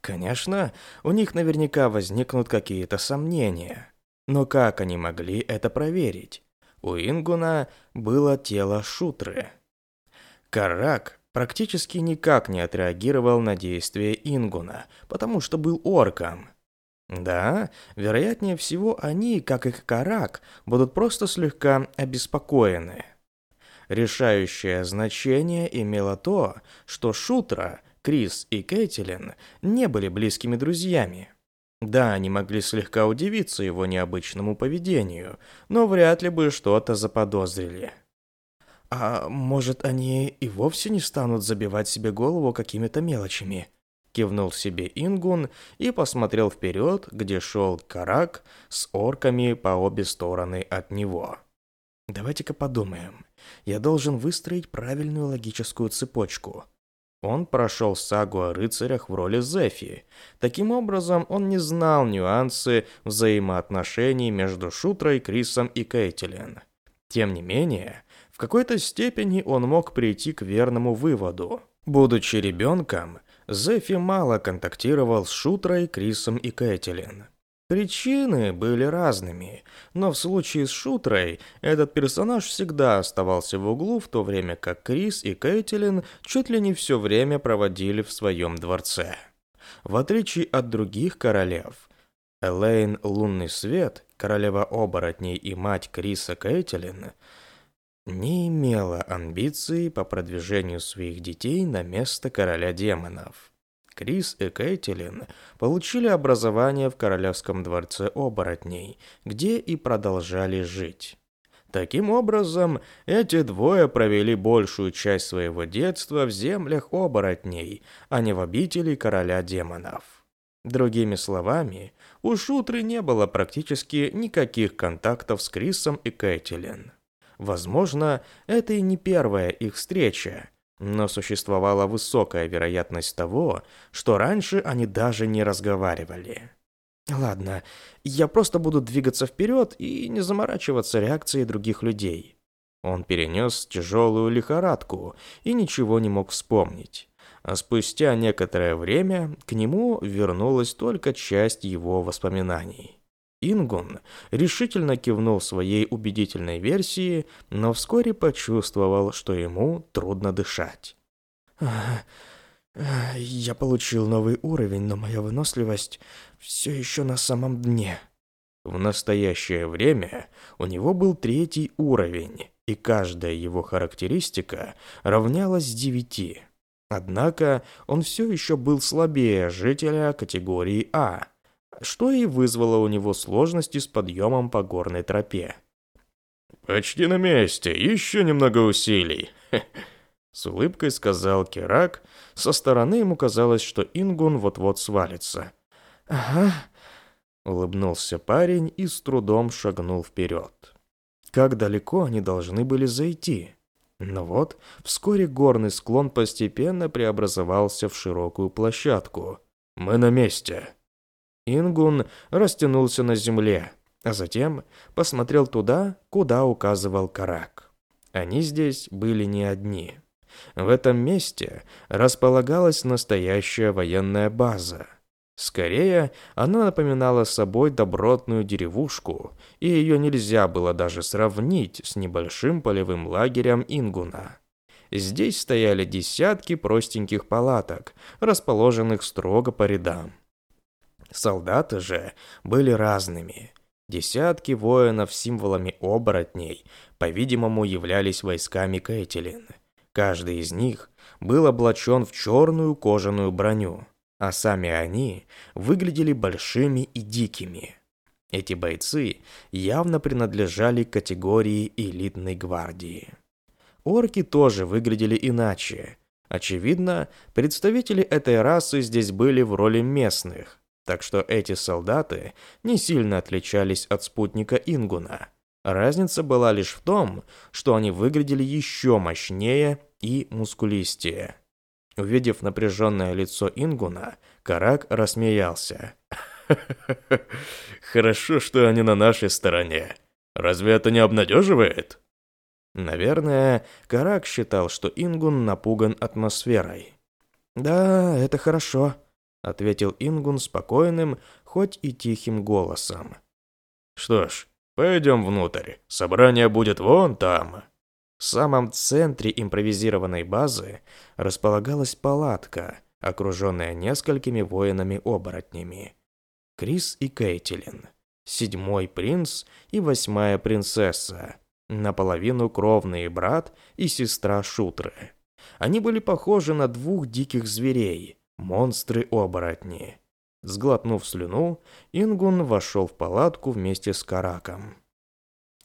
Конечно, у них наверняка возникнут какие-то сомнения. Но как они могли это проверить? У Ингуна было тело шутры. Карак практически никак не отреагировал на действия Ингуна, потому что был орком. Да, вероятнее всего они, как и Карак, будут просто слегка обеспокоены. Решающее значение имело то, что Шутра, Крис и Кейтилин не были близкими друзьями. Да, они могли слегка удивиться его необычному поведению, но вряд ли бы что-то заподозрили. «А может, они и вовсе не станут забивать себе голову какими-то мелочами?» Кивнул себе Ингун и посмотрел вперед, где шел Карак с орками по обе стороны от него. «Давайте-ка подумаем. Я должен выстроить правильную логическую цепочку». Он прошел сагу о рыцарях в роли Зефи. Таким образом, он не знал нюансы взаимоотношений между Шутрой, Крисом и Кейтилен. Тем не менее, в какой-то степени он мог прийти к верному выводу. Будучи ребенком, Зефи мало контактировал с Шутрой, Крисом и Кэтилин. Причины были разными, но в случае с Шутрой этот персонаж всегда оставался в углу, в то время как Крис и Кейтилин чуть ли не все время проводили в своем дворце. В отличие от других королев, Элейн Лунный Свет, королева оборотней и мать Криса Кейтилин, не имела амбиций по продвижению своих детей на место короля демонов. Крис и Кейтилин получили образование в королевском дворце оборотней, где и продолжали жить. Таким образом, эти двое провели большую часть своего детства в землях оборотней, а не в обители короля демонов. Другими словами, у Шутры не было практически никаких контактов с Крисом и Кейтилин. Возможно, это и не первая их встреча, но существовала высокая вероятность того, что раньше они даже не разговаривали. Ладно, я просто буду двигаться вперед и не заморачиваться реакцией других людей. Он перенес тяжелую лихорадку и ничего не мог вспомнить. А спустя некоторое время к нему вернулась только часть его воспоминаний. Ингун решительно кивнул своей убедительной версии, но вскоре почувствовал, что ему трудно дышать. «Я получил новый уровень, но моя выносливость все еще на самом дне». В настоящее время у него был третий уровень, и каждая его характеристика равнялась девяти. Однако он все еще был слабее жителя категории А – что и вызвало у него сложности с подъемом по горной тропе. «Почти на месте, еще немного усилий», — с улыбкой сказал Керак. Со стороны ему казалось, что Ингун вот-вот свалится. «Ага», — улыбнулся парень и с трудом шагнул вперед. Как далеко они должны были зайти? Но вот, вскоре горный склон постепенно преобразовался в широкую площадку. «Мы на месте», Ингун растянулся на земле, а затем посмотрел туда, куда указывал Карак. Они здесь были не одни. В этом месте располагалась настоящая военная база. Скорее, она напоминала собой добротную деревушку, и ее нельзя было даже сравнить с небольшим полевым лагерем Ингуна. Здесь стояли десятки простеньких палаток, расположенных строго по рядам. Солдаты же были разными. Десятки воинов с символами оборотней, по-видимому, являлись войсками Кэтилин. Каждый из них был облачен в черную кожаную броню, а сами они выглядели большими и дикими. Эти бойцы явно принадлежали к категории элитной гвардии. Орки тоже выглядели иначе. Очевидно, представители этой расы здесь были в роли местных, так что эти солдаты не сильно отличались от спутника Ингуна. Разница была лишь в том, что они выглядели еще мощнее и мускулистее. Увидев напряженное лицо Ингуна, Карак рассмеялся. «Хорошо, что они на нашей стороне. Разве это не обнадеживает?» Наверное, Карак считал, что Ингун напуган атмосферой. «Да, это хорошо», ответил Ингун спокойным, хоть и тихим голосом. Что ж, пойдем внутрь. Собрание будет вон там. В самом центре импровизированной базы располагалась палатка, окруженная несколькими воинами-оборотнями. Крис и Кейтилин, седьмой принц и восьмая принцесса, наполовину кровные брат и сестра Шутры. Они были похожи на двух диких зверей, Монстры оборотни. Сглотнув слюну, Ингун вошел в палатку вместе с Караком.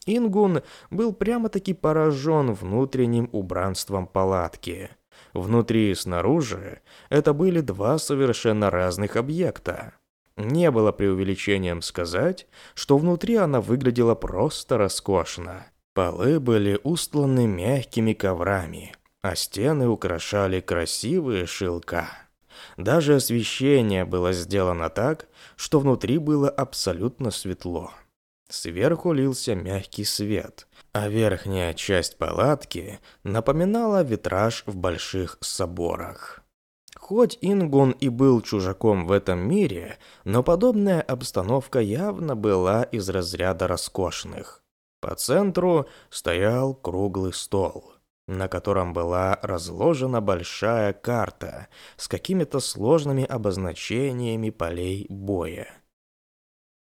Ингун был прямо-таки поражен внутренним убранством палатки. Внутри и снаружи это были два совершенно разных объекта. Не было преувеличением сказать, что внутри она выглядела просто роскошно. Полы были устланы мягкими коврами, а стены украшали красивые шелка. Даже освещение было сделано так, что внутри было абсолютно светло. Сверху лился мягкий свет, а верхняя часть палатки напоминала витраж в больших соборах. Хоть Ингун и был чужаком в этом мире, но подобная обстановка явно была из разряда роскошных. По центру стоял круглый стол на котором была разложена большая карта с какими-то сложными обозначениями полей боя.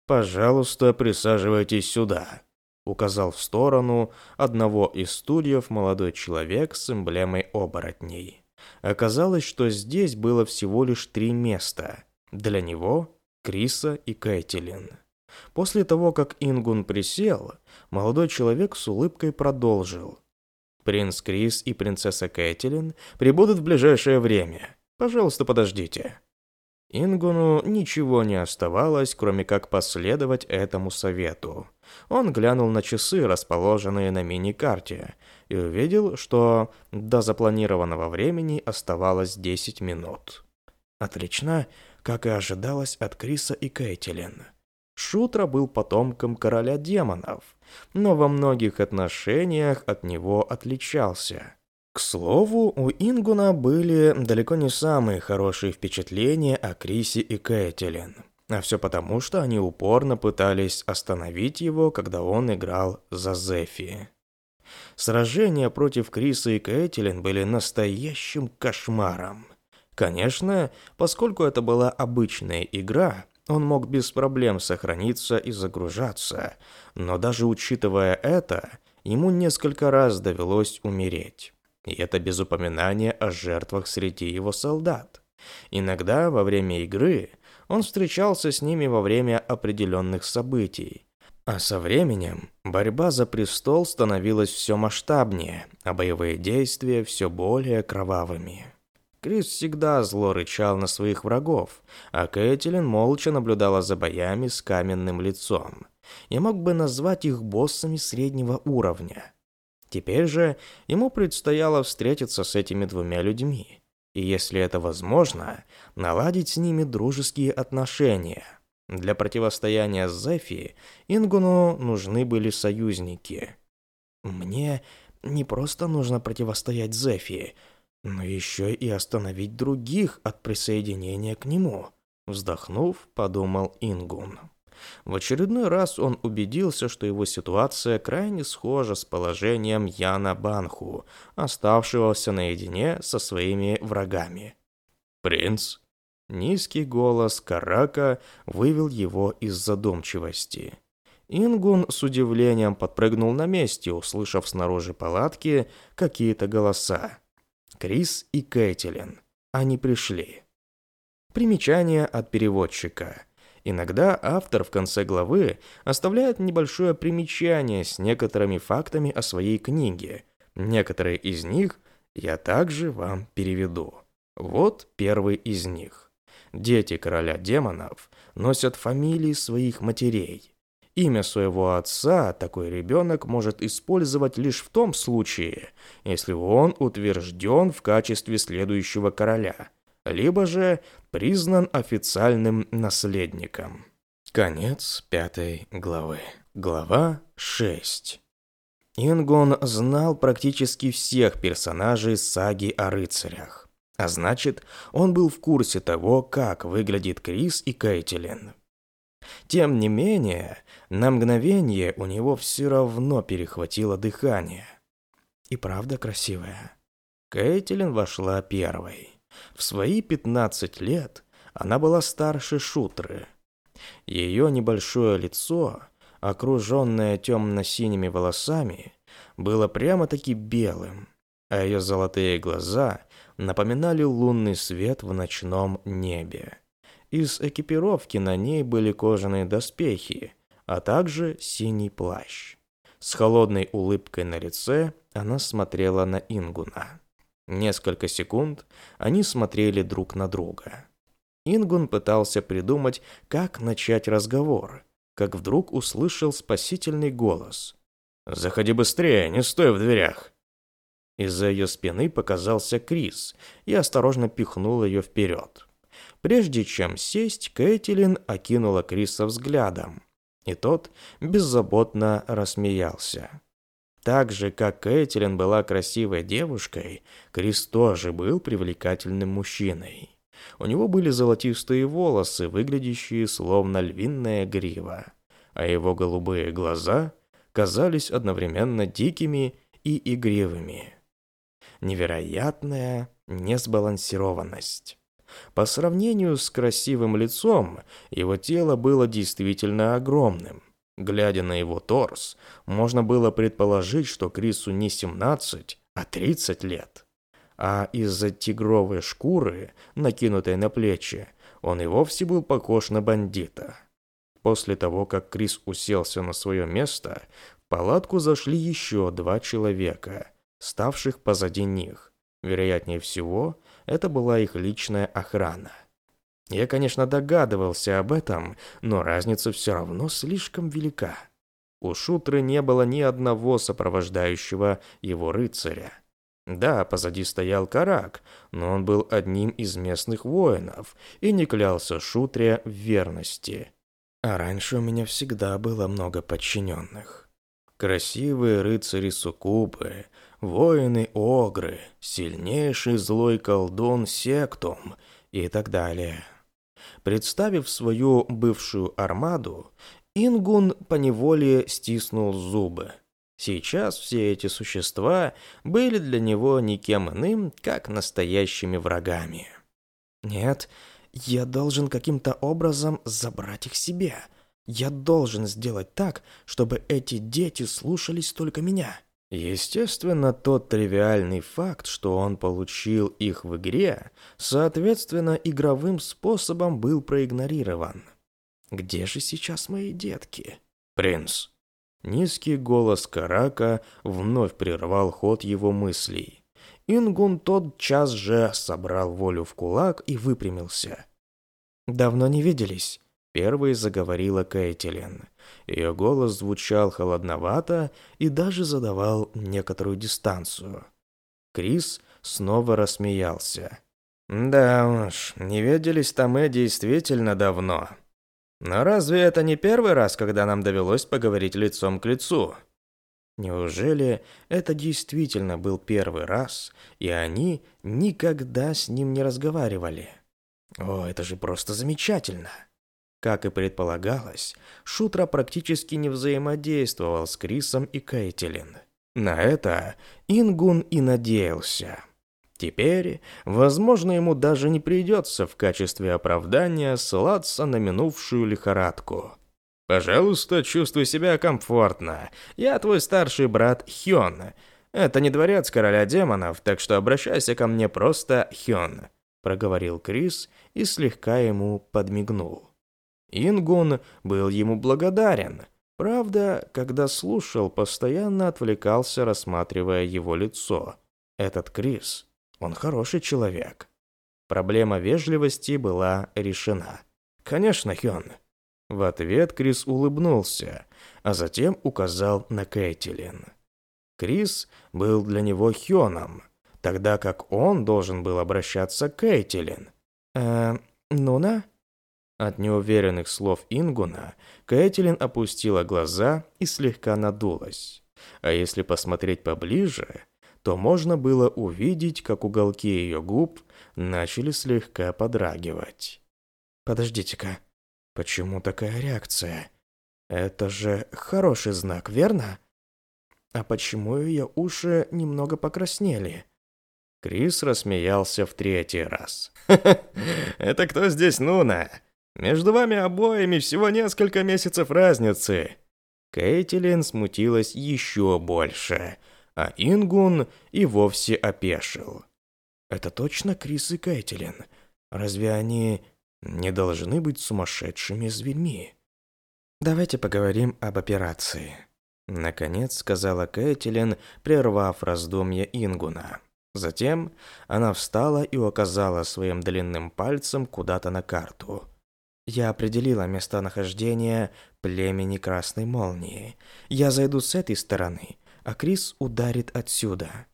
«Пожалуйста, присаживайтесь сюда», — указал в сторону одного из стульев молодой человек с эмблемой оборотней. Оказалось, что здесь было всего лишь три места — для него, Криса и Кэтилин. После того, как Ингун присел, молодой человек с улыбкой продолжил — Принц Крис и принцесса Кэтилин прибудут в ближайшее время. Пожалуйста, подождите». Ингуну ничего не оставалось, кроме как последовать этому совету. Он глянул на часы, расположенные на мини-карте, и увидел, что до запланированного времени оставалось 10 минут. Отлично, как и ожидалось от Криса и Кейтилен. Шутра был потомком короля демонов, но во многих отношениях от него отличался. К слову, у Ингуна были далеко не самые хорошие впечатления о Крисе и Кэтилин. А все потому, что они упорно пытались остановить его, когда он играл за Зефи. Сражения против Криса и Кэтилин были настоящим кошмаром. Конечно, поскольку это была обычная игра, он мог без проблем сохраниться и загружаться, но даже учитывая это, ему несколько раз довелось умереть. И это без упоминания о жертвах среди его солдат. Иногда во время игры он встречался с ними во время определенных событий. А со временем борьба за престол становилась все масштабнее, а боевые действия все более кровавыми. Крис всегда зло рычал на своих врагов, а Кэтилин молча наблюдала за боями с каменным лицом. Я мог бы назвать их боссами среднего уровня. Теперь же ему предстояло встретиться с этими двумя людьми. И если это возможно, наладить с ними дружеские отношения. Для противостояния с Зефи Ингуну нужны были союзники. Мне не просто нужно противостоять Зефи, но еще и остановить других от присоединения к нему», – вздохнув, подумал Ингун. В очередной раз он убедился, что его ситуация крайне схожа с положением Яна Банху, оставшегося наедине со своими врагами. «Принц?» Низкий голос Карака вывел его из задумчивости. Ингун с удивлением подпрыгнул на месте, услышав снаружи палатки какие-то голоса. Крис и Кэтилин. Они пришли. Примечание от переводчика. Иногда автор в конце главы оставляет небольшое примечание с некоторыми фактами о своей книге. Некоторые из них я также вам переведу. Вот первый из них. Дети короля демонов носят фамилии своих матерей. Имя своего отца такой ребенок может использовать лишь в том случае, если он утвержден в качестве следующего короля, либо же признан официальным наследником. Конец пятой главы. Глава 6. Ингон знал практически всех персонажей саги о рыцарях. А значит, он был в курсе того, как выглядит Крис и Кейтилин. Тем не менее, на мгновение у него все равно перехватило дыхание. И правда красивая. Кейтилин вошла первой. В свои 15 лет она была старше Шутры. Ее небольшое лицо, окруженное темно-синими волосами, было прямо-таки белым, а ее золотые глаза напоминали лунный свет в ночном небе. Из экипировки на ней были кожаные доспехи, а также синий плащ. С холодной улыбкой на лице она смотрела на Ингуна. Несколько секунд они смотрели друг на друга. Ингун пытался придумать, как начать разговор, как вдруг услышал спасительный голос. «Заходи быстрее, не стой в дверях!» Из-за ее спины показался Крис и осторожно пихнул ее вперед. Прежде чем сесть, Кэтилин окинула Криса взглядом. И тот беззаботно рассмеялся. Так же, как Кэтилин была красивой девушкой, Крис тоже был привлекательным мужчиной. У него были золотистые волосы, выглядящие словно львиная грива, а его голубые глаза казались одновременно дикими и игривыми. Невероятная несбалансированность. По сравнению с красивым лицом, его тело было действительно огромным. Глядя на его торс, можно было предположить, что Крису не 17, а 30 лет. А из-за тигровой шкуры, накинутой на плечи, он и вовсе был похож на бандита. После того, как Крис уселся на свое место, в палатку зашли еще два человека, ставших позади них. Вероятнее всего, это была их личная охрана. Я, конечно, догадывался об этом, но разница все равно слишком велика. У Шутры не было ни одного сопровождающего его рыцаря. Да, позади стоял Карак, но он был одним из местных воинов и не клялся Шутре в верности. А раньше у меня всегда было много подчиненных. Красивые рыцари-суккубы, воины Огры, сильнейший злой колдун Сектум и так далее. Представив свою бывшую армаду, Ингун поневоле стиснул зубы. Сейчас все эти существа были для него никем иным, как настоящими врагами. «Нет, я должен каким-то образом забрать их себе. Я должен сделать так, чтобы эти дети слушались только меня. Естественно, тот тривиальный факт, что он получил их в игре, соответственно, игровым способом был проигнорирован. «Где же сейчас мои детки?» «Принц». Низкий голос Карака вновь прервал ход его мыслей. Ингун тотчас же собрал волю в кулак и выпрямился. «Давно не виделись. Первой заговорила Кейтилин. Ее голос звучал холодновато и даже задавал некоторую дистанцию. Крис снова рассмеялся. «Да уж, не виделись-то мы действительно давно. Но разве это не первый раз, когда нам довелось поговорить лицом к лицу?» Неужели это действительно был первый раз, и они никогда с ним не разговаривали? О, это же просто замечательно! Как и предполагалось, Шутра практически не взаимодействовал с Крисом и Кейтлин. На это Ингун и надеялся. Теперь, возможно, ему даже не придется в качестве оправдания ссылаться на минувшую лихорадку. «Пожалуйста, чувствуй себя комфортно. Я твой старший брат Хён. Это не дворец короля демонов, так что обращайся ко мне просто Хён», — проговорил Крис и слегка ему подмигнул. Ингун был ему благодарен. Правда, когда слушал, постоянно отвлекался, рассматривая его лицо. Этот Крис, он хороший человек. Проблема вежливости была решена. «Конечно, Хён». В ответ Крис улыбнулся, а затем указал на Кейтилин. Крис был для него Хёном, тогда как он должен был обращаться к Кейтилин. «Э, Нуна?» От неуверенных слов Ингуна Кэтилин опустила глаза и слегка надулась. А если посмотреть поближе, то можно было увидеть, как уголки ее губ начали слегка подрагивать. «Подождите-ка, почему такая реакция? Это же хороший знак, верно? А почему ее уши немного покраснели?» Крис рассмеялся в третий раз. «Это кто здесь Нуна?» Между вами обоими всего несколько месяцев разницы». Кейтилин смутилась еще больше, а Ингун и вовсе опешил. «Это точно Крис и Кейтилин? Разве они не должны быть сумасшедшими зверьми?» «Давайте поговорим об операции», — наконец сказала Кейтилин, прервав раздумья Ингуна. Затем она встала и указала своим длинным пальцем куда-то на карту — я определила местонахождение племени Красной Молнии. Я зайду с этой стороны, а Крис ударит отсюда.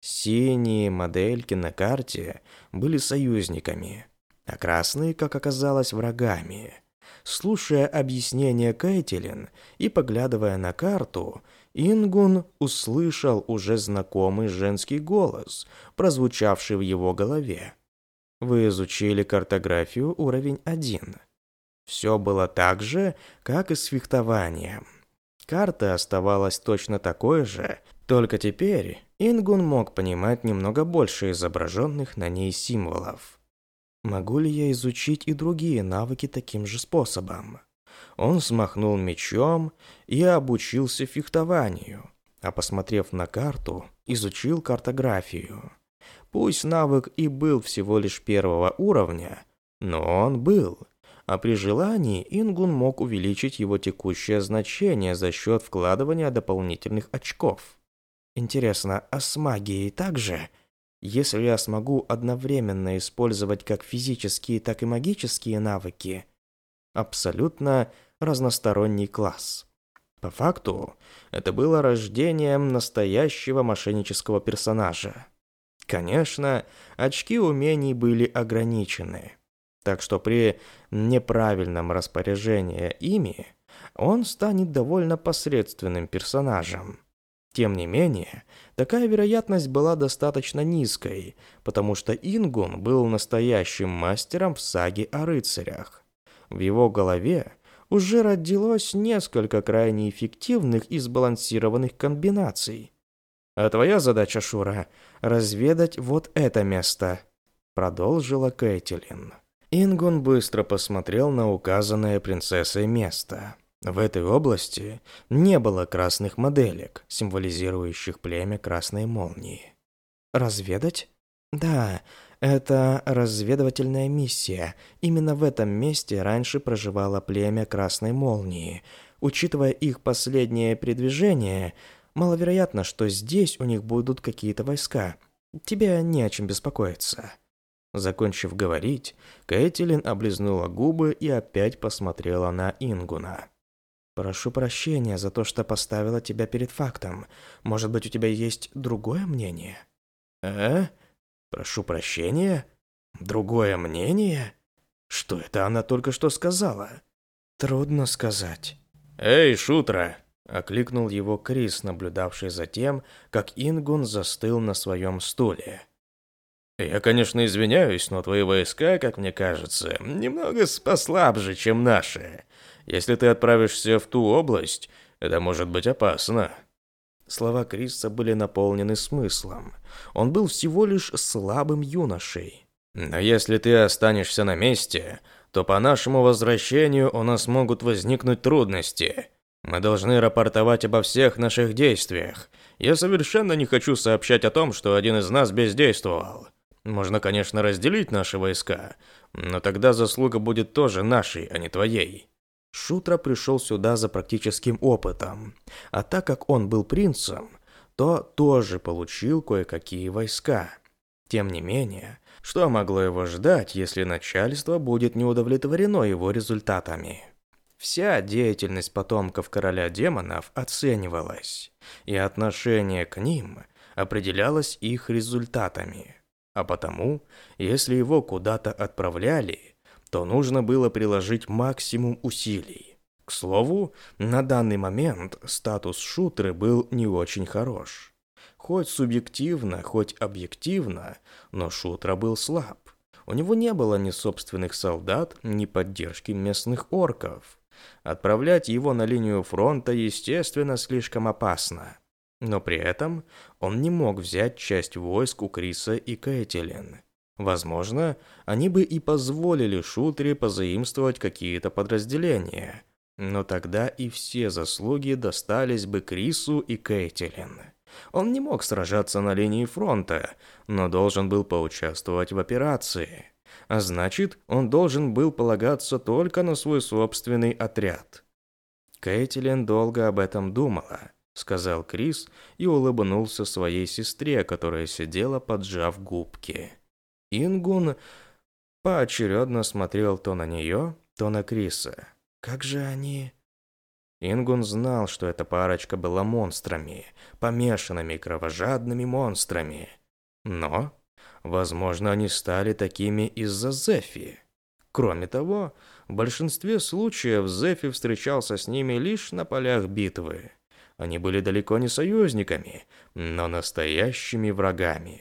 Синие модельки на карте были союзниками, а красные, как оказалось, врагами. Слушая объяснение Кэтилин и поглядывая на карту, Ингун услышал уже знакомый женский голос, прозвучавший в его голове. Вы изучили картографию уровень 1. Все было так же, как и с фехтованием. Карта оставалась точно такой же, только теперь Ингун мог понимать немного больше изображенных на ней символов. Могу ли я изучить и другие навыки таким же способом? Он смахнул мечом и обучился фехтованию, а посмотрев на карту, изучил картографию. Пусть навык и был всего лишь первого уровня, но он был. А при желании Ингун мог увеличить его текущее значение за счет вкладывания дополнительных очков. Интересно, а с магией также? Если я смогу одновременно использовать как физические, так и магические навыки, абсолютно разносторонний класс. По факту, это было рождением настоящего мошеннического персонажа. Конечно, очки умений были ограничены, так что при неправильном распоряжении ими он станет довольно посредственным персонажем. Тем не менее, такая вероятность была достаточно низкой, потому что Ингун был настоящим мастером в саге о рыцарях. В его голове уже родилось несколько крайне эффективных и сбалансированных комбинаций, а твоя задача, Шура, разведать вот это место», — продолжила Кэтилин. Ингун быстро посмотрел на указанное принцессой место. В этой области не было красных моделек, символизирующих племя Красной Молнии. «Разведать?» «Да, это разведывательная миссия. Именно в этом месте раньше проживало племя Красной Молнии. Учитывая их последнее передвижение, маловероятно, что здесь у них будут какие-то войска. Тебе не о чем беспокоиться». Закончив говорить, Кэтилин облизнула губы и опять посмотрела на Ингуна. «Прошу прощения за то, что поставила тебя перед фактом. Может быть, у тебя есть другое мнение?» Э? Прошу прощения? Другое мнение? Что это она только что сказала?» «Трудно сказать». «Эй, Шутра!» Окликнул его Крис, наблюдавший за тем, как Ингун застыл на своем стуле. «Я, конечно, извиняюсь, но твои войска, как мне кажется, немного послабже, чем наши. Если ты отправишься в ту область, это может быть опасно». Слова Криса были наполнены смыслом. Он был всего лишь слабым юношей. «Но если ты останешься на месте, то по нашему возвращению у нас могут возникнуть трудности. Мы должны рапортовать обо всех наших действиях. Я совершенно не хочу сообщать о том, что один из нас бездействовал. Можно, конечно, разделить наши войска, но тогда заслуга будет тоже нашей, а не твоей. Шутра пришел сюда за практическим опытом, а так как он был принцем, то тоже получил кое-какие войска. Тем не менее, что могло его ждать, если начальство будет не удовлетворено его результатами? Вся деятельность потомков короля демонов оценивалась, и отношение к ним определялось их результатами. А потому, если его куда-то отправляли, то нужно было приложить максимум усилий. К слову, на данный момент статус шутры был не очень хорош. Хоть субъективно, хоть объективно, но шутра был слаб. У него не было ни собственных солдат, ни поддержки местных орков. Отправлять его на линию фронта, естественно, слишком опасно. Но при этом он не мог взять часть войск у Криса и Кэтилин. Возможно, они бы и позволили Шутре позаимствовать какие-то подразделения. Но тогда и все заслуги достались бы Крису и Кейтилин. Он не мог сражаться на линии фронта, но должен был поучаствовать в операции а значит, он должен был полагаться только на свой собственный отряд. Кейтилен долго об этом думала, сказал Крис и улыбнулся своей сестре, которая сидела, поджав губки. Ингун поочередно смотрел то на нее, то на Криса. Как же они... Ингун знал, что эта парочка была монстрами, помешанными кровожадными монстрами. Но Возможно, они стали такими из-за Зефи. Кроме того, в большинстве случаев Зефи встречался с ними лишь на полях битвы. Они были далеко не союзниками, но настоящими врагами.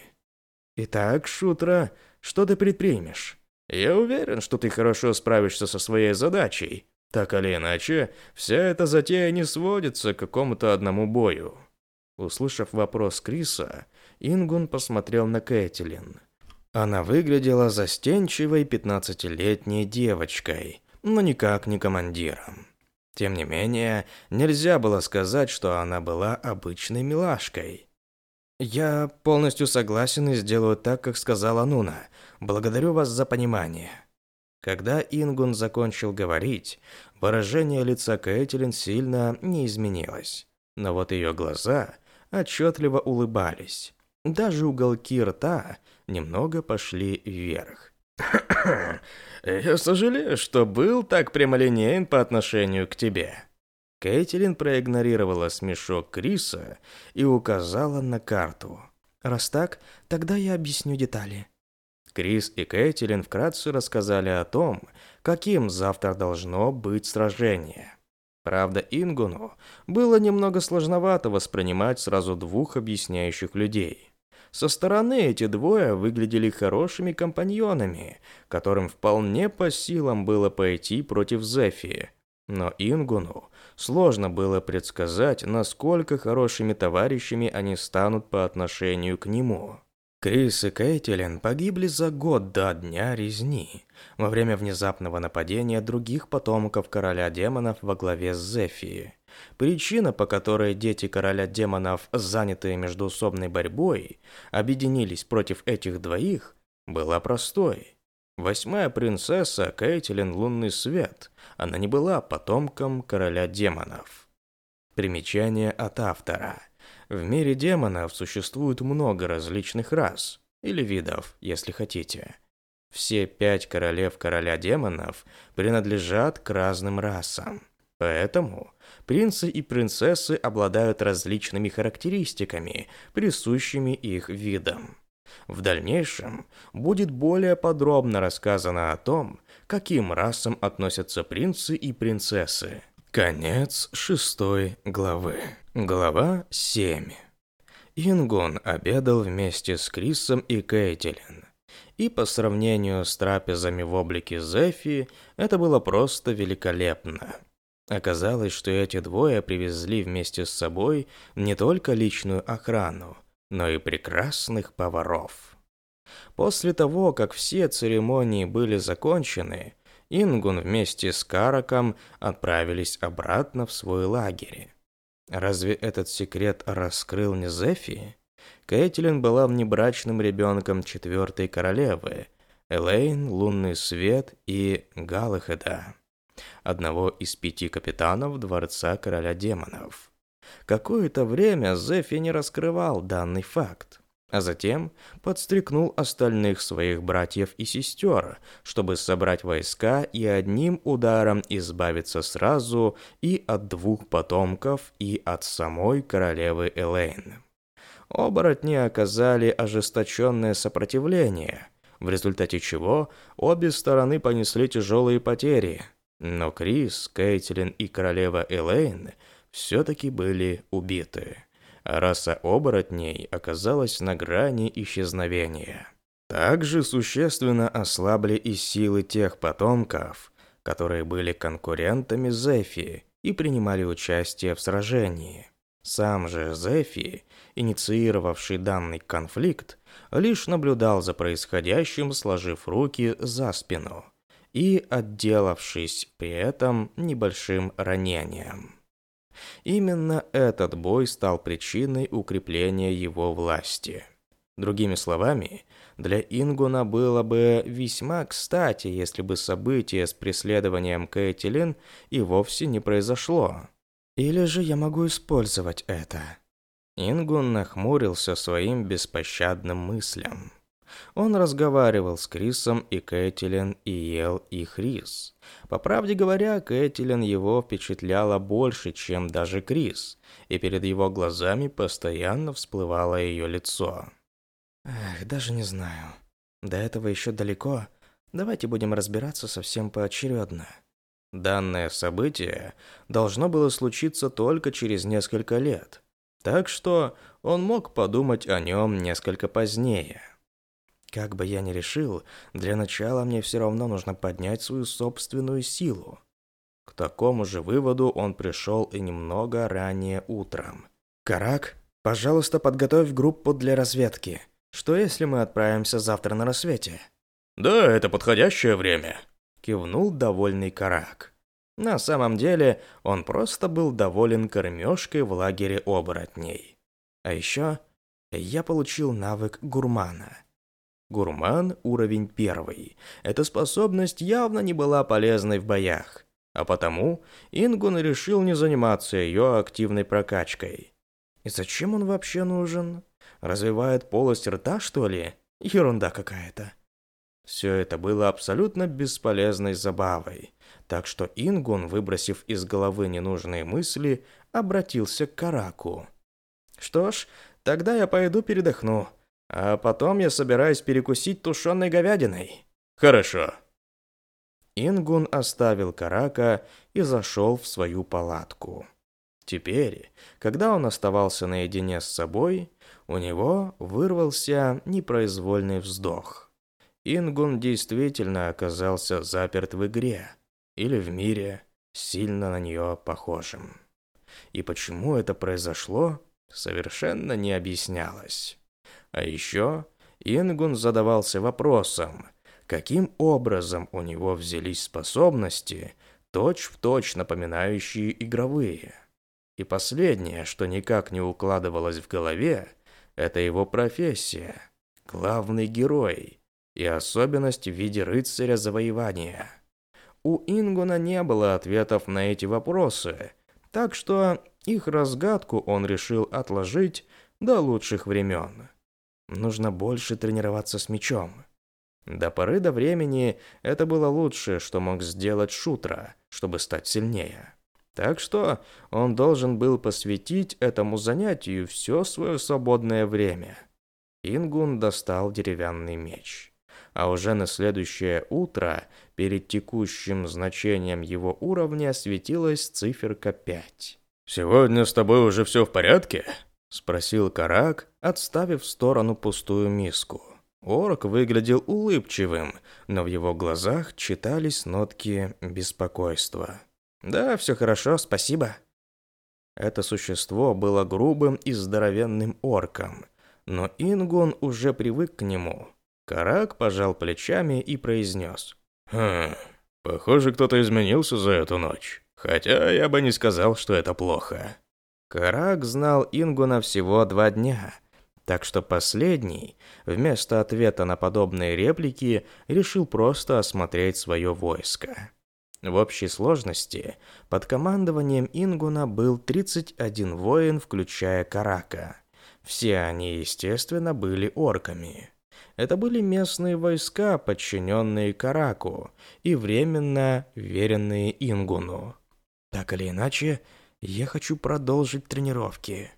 «Итак, Шутра, что ты предпримешь?» «Я уверен, что ты хорошо справишься со своей задачей. Так или иначе, вся эта затея не сводится к какому-то одному бою». Услышав вопрос Криса, Ингун посмотрел на Кэтилин. Она выглядела застенчивой пятнадцатилетней девочкой, но никак не командиром. Тем не менее, нельзя было сказать, что она была обычной милашкой. «Я полностью согласен и сделаю так, как сказала Нуна. Благодарю вас за понимание». Когда Ингун закончил говорить, выражение лица Кэтлин сильно не изменилось. Но вот ее глаза отчетливо улыбались. Даже уголки рта немного пошли вверх. «Я сожалею, что был так прямолинеен по отношению к тебе». Кейтилин проигнорировала смешок Криса и указала на карту. «Раз так, тогда я объясню детали». Крис и Кейтилин вкратце рассказали о том, каким завтра должно быть сражение. Правда, Ингуну было немного сложновато воспринимать сразу двух объясняющих людей – со стороны эти двое выглядели хорошими компаньонами, которым вполне по силам было пойти против Зефии. Но Ингуну сложно было предсказать, насколько хорошими товарищами они станут по отношению к нему. Крис и Кейтилин погибли за год до дня резни, во время внезапного нападения других потомков короля демонов во главе с Зефией. Причина, по которой дети короля демонов, занятые междуусобной борьбой, объединились против этих двоих, была простой. Восьмая принцесса Кейтилин Лунный Свет, она не была потомком короля демонов. Примечание от автора. В мире демонов существует много различных рас, или видов, если хотите. Все пять королев короля демонов принадлежат к разным расам. Поэтому принцы и принцессы обладают различными характеристиками, присущими их видам. В дальнейшем будет более подробно рассказано о том, каким расам относятся принцы и принцессы. Конец шестой главы. Глава 7. Ингон обедал вместе с Крисом и Кейтилин. И по сравнению с трапезами в облике Зефи, это было просто великолепно. Оказалось, что эти двое привезли вместе с собой не только личную охрану, но и прекрасных поваров. После того, как все церемонии были закончены, Ингун вместе с Караком отправились обратно в свой лагерь. Разве этот секрет раскрыл не Зефи? Кейтлин была внебрачным ребенком четвертой королевы, Элейн, Лунный Свет и Галахеда одного из пяти капитанов Дворца Короля Демонов. Какое-то время Зефи не раскрывал данный факт, а затем подстрекнул остальных своих братьев и сестер, чтобы собрать войска и одним ударом избавиться сразу и от двух потомков, и от самой королевы Элейн. Оборотни оказали ожесточенное сопротивление – в результате чего обе стороны понесли тяжелые потери, но Крис, Кейтлин и королева Элейн все-таки были убиты. А раса оборотней оказалась на грани исчезновения. Также существенно ослабли и силы тех потомков, которые были конкурентами Зефи и принимали участие в сражении. Сам же Зефи, инициировавший данный конфликт, лишь наблюдал за происходящим, сложив руки за спину – и отделавшись при этом небольшим ранением. Именно этот бой стал причиной укрепления его власти. Другими словами, для Ингуна было бы весьма кстати, если бы событие с преследованием Кейтилин и вовсе не произошло. Или же я могу использовать это? Ингун нахмурился своим беспощадным мыслям. Он разговаривал с Крисом и Кэтилен и ел их рис. По правде говоря, Кэтилен его впечатляла больше, чем даже Крис, и перед его глазами постоянно всплывало ее лицо. «Эх, даже не знаю. До этого еще далеко. Давайте будем разбираться совсем поочередно», Данное событие должно было случиться только через несколько лет, так что он мог подумать о нем несколько позднее. Как бы я ни решил, для начала мне все равно нужно поднять свою собственную силу. К такому же выводу он пришел и немного ранее утром. «Карак, пожалуйста, подготовь группу для разведки. Что если мы отправимся завтра на рассвете?» «Да, это подходящее время», — кивнул довольный Карак. На самом деле, он просто был доволен кормежкой в лагере оборотней. А еще я получил навык гурмана. Гурман уровень первый. Эта способность явно не была полезной в боях, а потому Ингун решил не заниматься ее активной прокачкой. И зачем он вообще нужен? Развивает полость рта, что ли? Ерунда какая-то. Все это было абсолютно бесполезной забавой, так что Ингун, выбросив из головы ненужные мысли, обратился к Караку. «Что ж, тогда я пойду передохну», а потом я собираюсь перекусить тушеной говядиной. Хорошо. Ингун оставил Карака и зашел в свою палатку. Теперь, когда он оставался наедине с собой, у него вырвался непроизвольный вздох. Ингун действительно оказался заперт в игре или в мире, сильно на нее похожим. И почему это произошло, совершенно не объяснялось. А еще Ингун задавался вопросом, каким образом у него взялись способности, точь-в-точь точь напоминающие игровые. И последнее, что никак не укладывалось в голове, это его профессия – главный герой и особенность в виде рыцаря завоевания. У Ингуна не было ответов на эти вопросы, так что их разгадку он решил отложить до лучших времен нужно больше тренироваться с мечом. До поры до времени это было лучшее, что мог сделать Шутра, чтобы стать сильнее. Так что он должен был посвятить этому занятию все свое свободное время. Ингун достал деревянный меч. А уже на следующее утро перед текущим значением его уровня светилась циферка 5. «Сегодня с тобой уже все в порядке?» Спросил Карак, отставив в сторону пустую миску. Орк выглядел улыбчивым, но в его глазах читались нотки беспокойства. «Да, все хорошо, спасибо». Это существо было грубым и здоровенным орком, но Ингон уже привык к нему. Карак пожал плечами и произнес. «Хм, похоже, кто-то изменился за эту ночь. Хотя я бы не сказал, что это плохо». Карак знал Ингуна всего два дня, так что последний, вместо ответа на подобные реплики, решил просто осмотреть свое войско. В общей сложности под командованием Ингуна был 31 воин, включая Карака. Все они, естественно, были орками. Это были местные войска, подчиненные Караку и временно веренные Ингуну. Так или иначе, я хочу продолжить тренировки.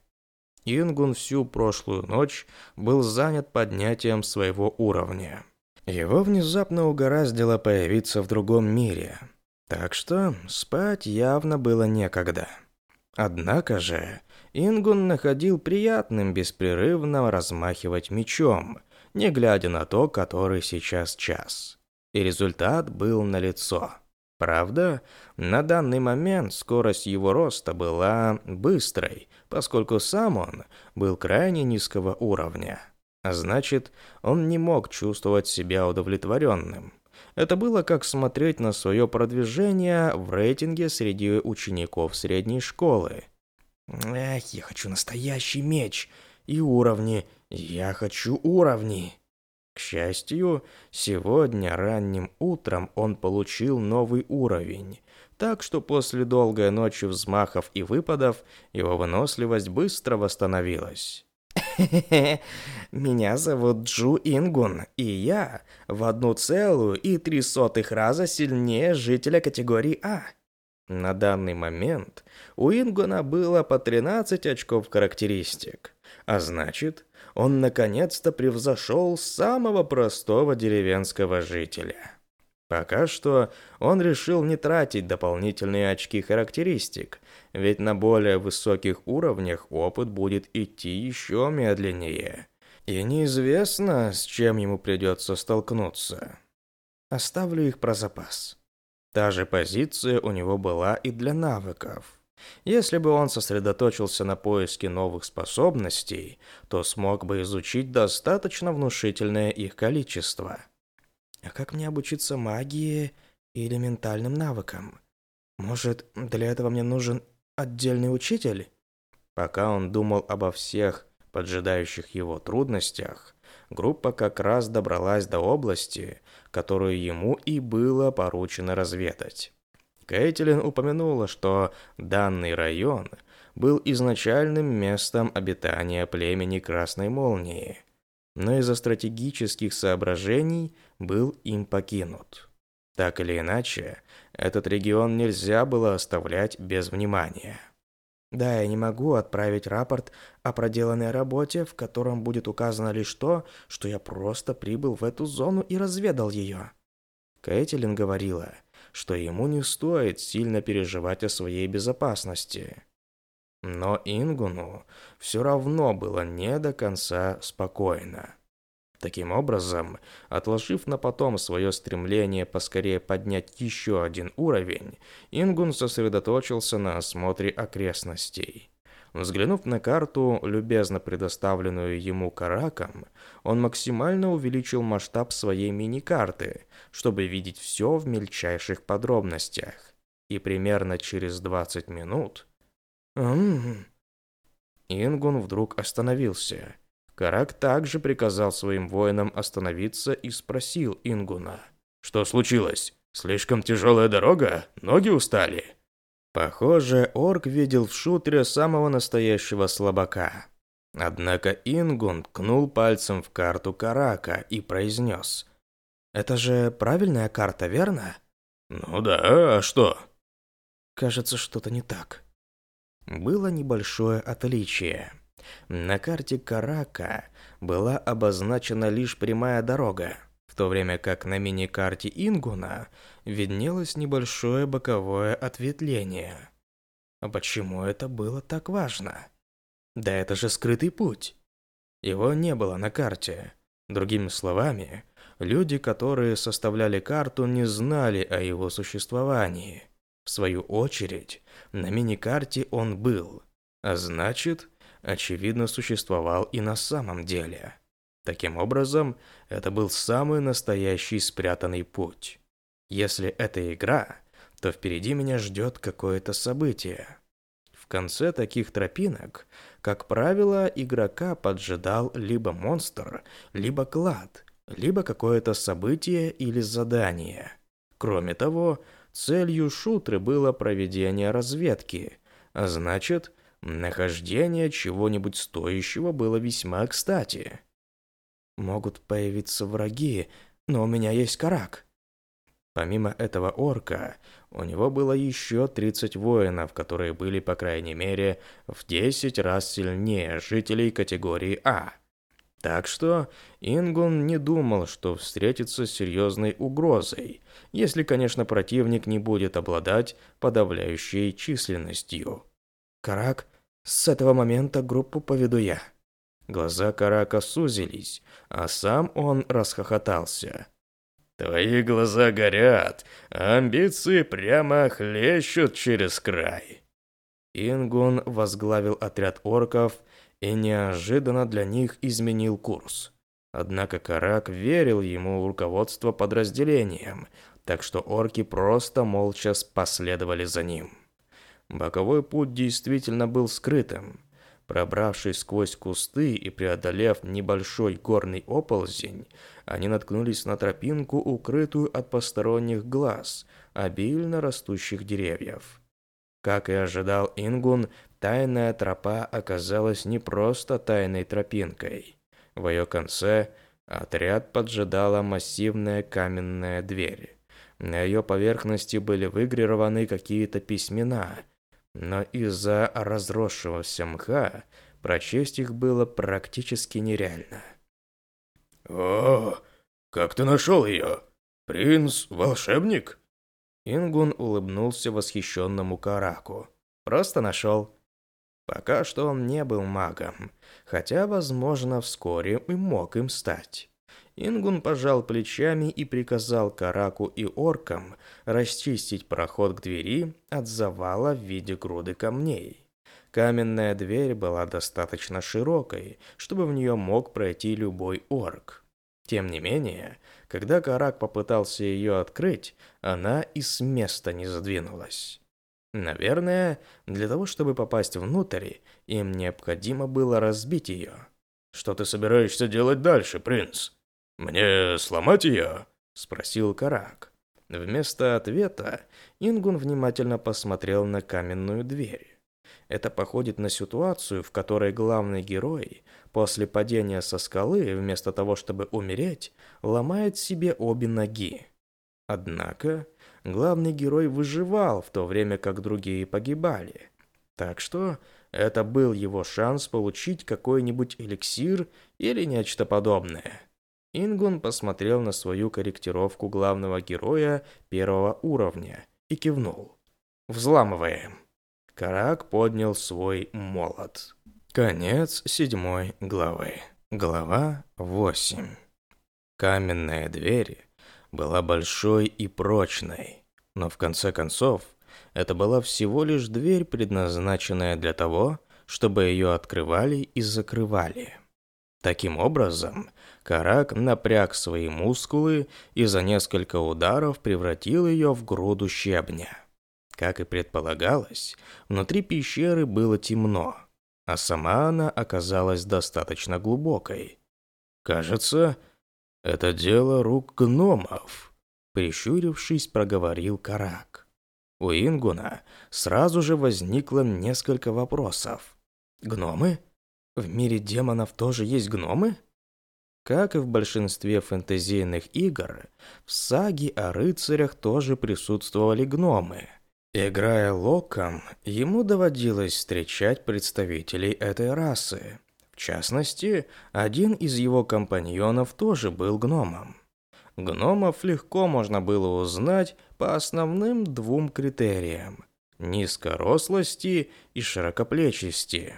Ингун всю прошлую ночь был занят поднятием своего уровня. Его внезапно угораздило появиться в другом мире. Так что спать явно было некогда. Однако же, Ингун находил приятным беспрерывно размахивать мечом, не глядя на то, который сейчас час. И результат был налицо. Правда, на данный момент скорость его роста была быстрой, поскольку сам он был крайне низкого уровня. Значит, он не мог чувствовать себя удовлетворенным. Это было как смотреть на свое продвижение в рейтинге среди учеников средней школы. «Эх, я хочу настоящий меч! И уровни! Я хочу уровни!» К счастью, сегодня ранним утром он получил новый уровень, так что после долгой ночи взмахов и выпадов его выносливость быстро восстановилась. Меня зовут Джу Ингун, и я в одну целую и три сотых раза сильнее жителя категории А. На данный момент у Ингуна было по 13 очков характеристик. А значит, он наконец-то превзошел самого простого деревенского жителя. Пока что он решил не тратить дополнительные очки характеристик, ведь на более высоких уровнях опыт будет идти еще медленнее. И неизвестно, с чем ему придется столкнуться. Оставлю их про запас. Та же позиция у него была и для навыков. Если бы он сосредоточился на поиске новых способностей, то смог бы изучить достаточно внушительное их количество. А как мне обучиться магии или ментальным навыкам? Может, для этого мне нужен отдельный учитель? Пока он думал обо всех поджидающих его трудностях, группа как раз добралась до области, которую ему и было поручено разведать. Кейтилин упомянула, что данный район был изначальным местом обитания племени Красной Молнии, но из-за стратегических соображений был им покинут. Так или иначе, этот регион нельзя было оставлять без внимания. Да, я не могу отправить рапорт о проделанной работе, в котором будет указано лишь то, что я просто прибыл в эту зону и разведал ее. Кейтилин говорила – что ему не стоит сильно переживать о своей безопасности. Но Ингуну все равно было не до конца спокойно. Таким образом, отложив на потом свое стремление поскорее поднять еще один уровень, Ингун сосредоточился на осмотре окрестностей. Взглянув на карту, любезно предоставленную ему Караком, он максимально увеличил масштаб своей мини-карты, чтобы видеть все в мельчайших подробностях. И примерно через 20 минут... Ингун вдруг остановился. Карак также приказал своим воинам остановиться и спросил Ингуна. «Что случилось? Слишком тяжелая дорога? Ноги устали?» Похоже, орк видел в Шутре самого настоящего слабака. Однако Ингун ткнул пальцем в карту Карака и произнес. «Это же правильная карта, верно?» «Ну да, а что?» «Кажется, что-то не так». Было небольшое отличие. На карте Карака была обозначена лишь прямая дорога, в то время как на мини-карте Ингуна виднелось небольшое боковое ответвление. А почему это было так важно? Да это же скрытый путь. Его не было на карте. Другими словами, люди, которые составляли карту, не знали о его существовании. В свою очередь, на мини-карте он был, а значит, очевидно, существовал и на самом деле. Таким образом, это был самый настоящий спрятанный путь. Если это игра, то впереди меня ждет какое-то событие. В конце таких тропинок как правило, игрока поджидал либо монстр, либо клад, либо какое-то событие или задание. Кроме того, целью шутры было проведение разведки, а значит, нахождение чего-нибудь стоящего было весьма кстати. Могут появиться враги, но у меня есть карак. Помимо этого орка, у него было еще 30 воинов, которые были, по крайней мере, в 10 раз сильнее жителей категории А. Так что Ингун не думал, что встретится с серьезной угрозой, если, конечно, противник не будет обладать подавляющей численностью. «Карак, с этого момента группу поведу я». Глаза Карака сузились, а сам он расхохотался. Твои глаза горят, а амбиции прямо хлещут через край. Ингун возглавил отряд орков и неожиданно для них изменил курс. Однако Карак верил ему руководство подразделением, так что орки просто молча последовали за ним. Боковой путь действительно был скрытым. Пробравшись сквозь кусты и преодолев небольшой горный оползень, они наткнулись на тропинку, укрытую от посторонних глаз, обильно растущих деревьев. Как и ожидал Ингун, тайная тропа оказалась не просто тайной тропинкой. В ее конце отряд поджидала массивная каменная дверь. На ее поверхности были выгравированы какие-то письмена, но из-за разросшегося мха прочесть их было практически нереально. «О, как ты нашел ее? Принц-волшебник?» Ингун улыбнулся восхищенному Караку. «Просто нашел». Пока что он не был магом, хотя, возможно, вскоре и мог им стать. Ингун пожал плечами и приказал Караку и оркам расчистить проход к двери от завала в виде груды камней. Каменная дверь была достаточно широкой, чтобы в нее мог пройти любой орк. Тем не менее, когда Карак попытался ее открыть, она и с места не задвинулась. Наверное, для того, чтобы попасть внутрь, им необходимо было разбить ее. «Что ты собираешься делать дальше, принц?» «Мне сломать ее?» – спросил Карак. Вместо ответа Ингун внимательно посмотрел на каменную дверь. Это походит на ситуацию, в которой главный герой после падения со скалы, вместо того, чтобы умереть, ломает себе обе ноги. Однако, главный герой выживал, в то время как другие погибали. Так что, это был его шанс получить какой-нибудь эликсир или нечто подобное. Ингун посмотрел на свою корректировку главного героя первого уровня и кивнул. «Взламываем». Карак поднял свой молот. Конец седьмой главы. Глава 8. Каменная дверь была большой и прочной, но в конце концов это была всего лишь дверь, предназначенная для того, чтобы ее открывали и закрывали. Таким образом, Карак напряг свои мускулы и за несколько ударов превратил ее в груду щебня. Как и предполагалось, внутри пещеры было темно, а сама она оказалась достаточно глубокой. «Кажется, это дело рук гномов», — прищурившись, проговорил Карак. У Ингуна сразу же возникло несколько вопросов. «Гномы? В мире демонов тоже есть гномы?» Как и в большинстве фэнтезийных игр, в саге о рыцарях тоже присутствовали гномы. Играя локом, ему доводилось встречать представителей этой расы. В частности, один из его компаньонов тоже был гномом. Гномов легко можно было узнать по основным двум критериям – низкорослости и широкоплечести.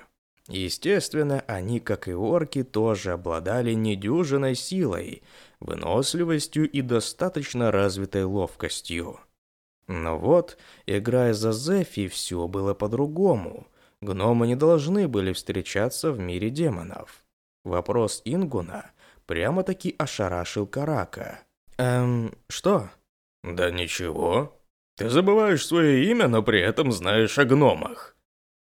Естественно, они, как и орки, тоже обладали недюжиной силой, выносливостью и достаточно развитой ловкостью – но вот, играя за Зефи, все было по-другому. Гномы не должны были встречаться в мире демонов. Вопрос Ингуна прямо-таки ошарашил Карака. «Эм, что?» «Да ничего. Ты забываешь свое имя, но при этом знаешь о гномах».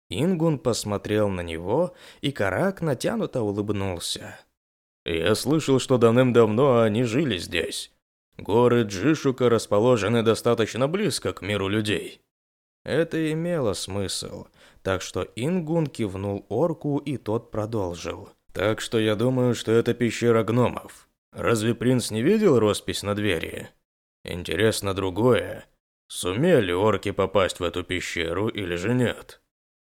Ингун посмотрел на него, и Карак натянуто улыбнулся. «Я слышал, что давным-давно они жили здесь. Горы Джишука расположены достаточно близко к миру людей. Это имело смысл, так что Ингун кивнул орку, и тот продолжил. Так что я думаю, что это пещера гномов. Разве принц не видел роспись на двери? Интересно другое. Сумели орки попасть в эту пещеру или же нет?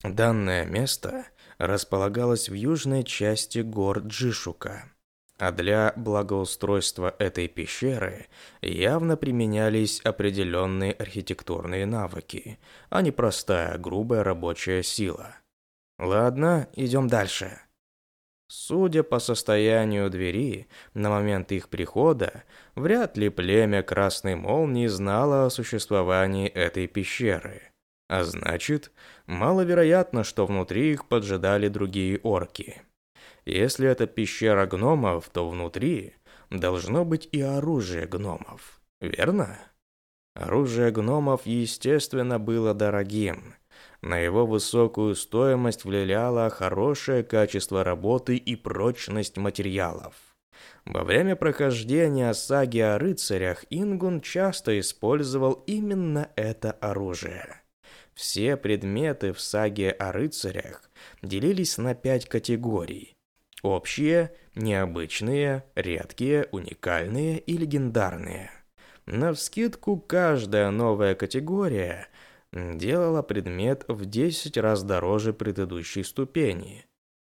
Данное место располагалось в южной части гор Джишука а для благоустройства этой пещеры явно применялись определенные архитектурные навыки, а не простая грубая рабочая сила. Ладно, идем дальше. Судя по состоянию двери, на момент их прихода, вряд ли племя Красной Молнии знало о существовании этой пещеры. А значит, маловероятно, что внутри их поджидали другие орки. Если это пещера гномов, то внутри должно быть и оружие гномов, верно? Оружие гномов, естественно, было дорогим. На его высокую стоимость влияло хорошее качество работы и прочность материалов. Во время прохождения саги о рыцарях Ингун часто использовал именно это оружие. Все предметы в саге о рыцарях делились на пять категорий, Общие, необычные, редкие, уникальные и легендарные. На вскидку каждая новая категория делала предмет в 10 раз дороже предыдущей ступени.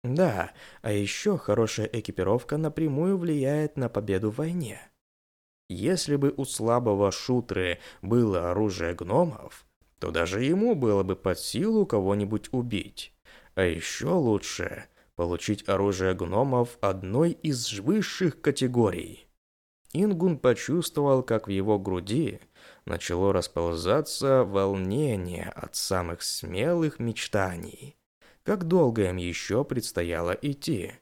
Да, а еще хорошая экипировка напрямую влияет на победу в войне. Если бы у слабого шутры было оружие гномов, то даже ему было бы под силу кого-нибудь убить. А еще лучше получить оружие гномов одной из высших категорий. Ингун почувствовал, как в его груди начало расползаться волнение от самых смелых мечтаний. Как долго им еще предстояло идти?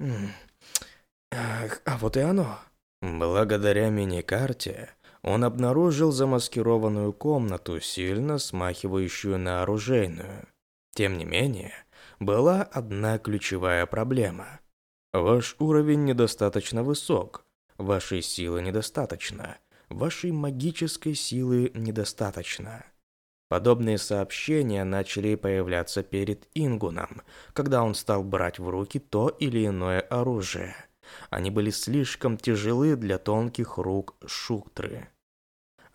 Ах, а вот и оно. Благодаря мини-карте он обнаружил замаскированную комнату, сильно смахивающую на оружейную. Тем не менее, была одна ключевая проблема. Ваш уровень недостаточно высок, вашей силы недостаточно, вашей магической силы недостаточно. Подобные сообщения начали появляться перед Ингуном, когда он стал брать в руки то или иное оружие. Они были слишком тяжелы для тонких рук Шуктры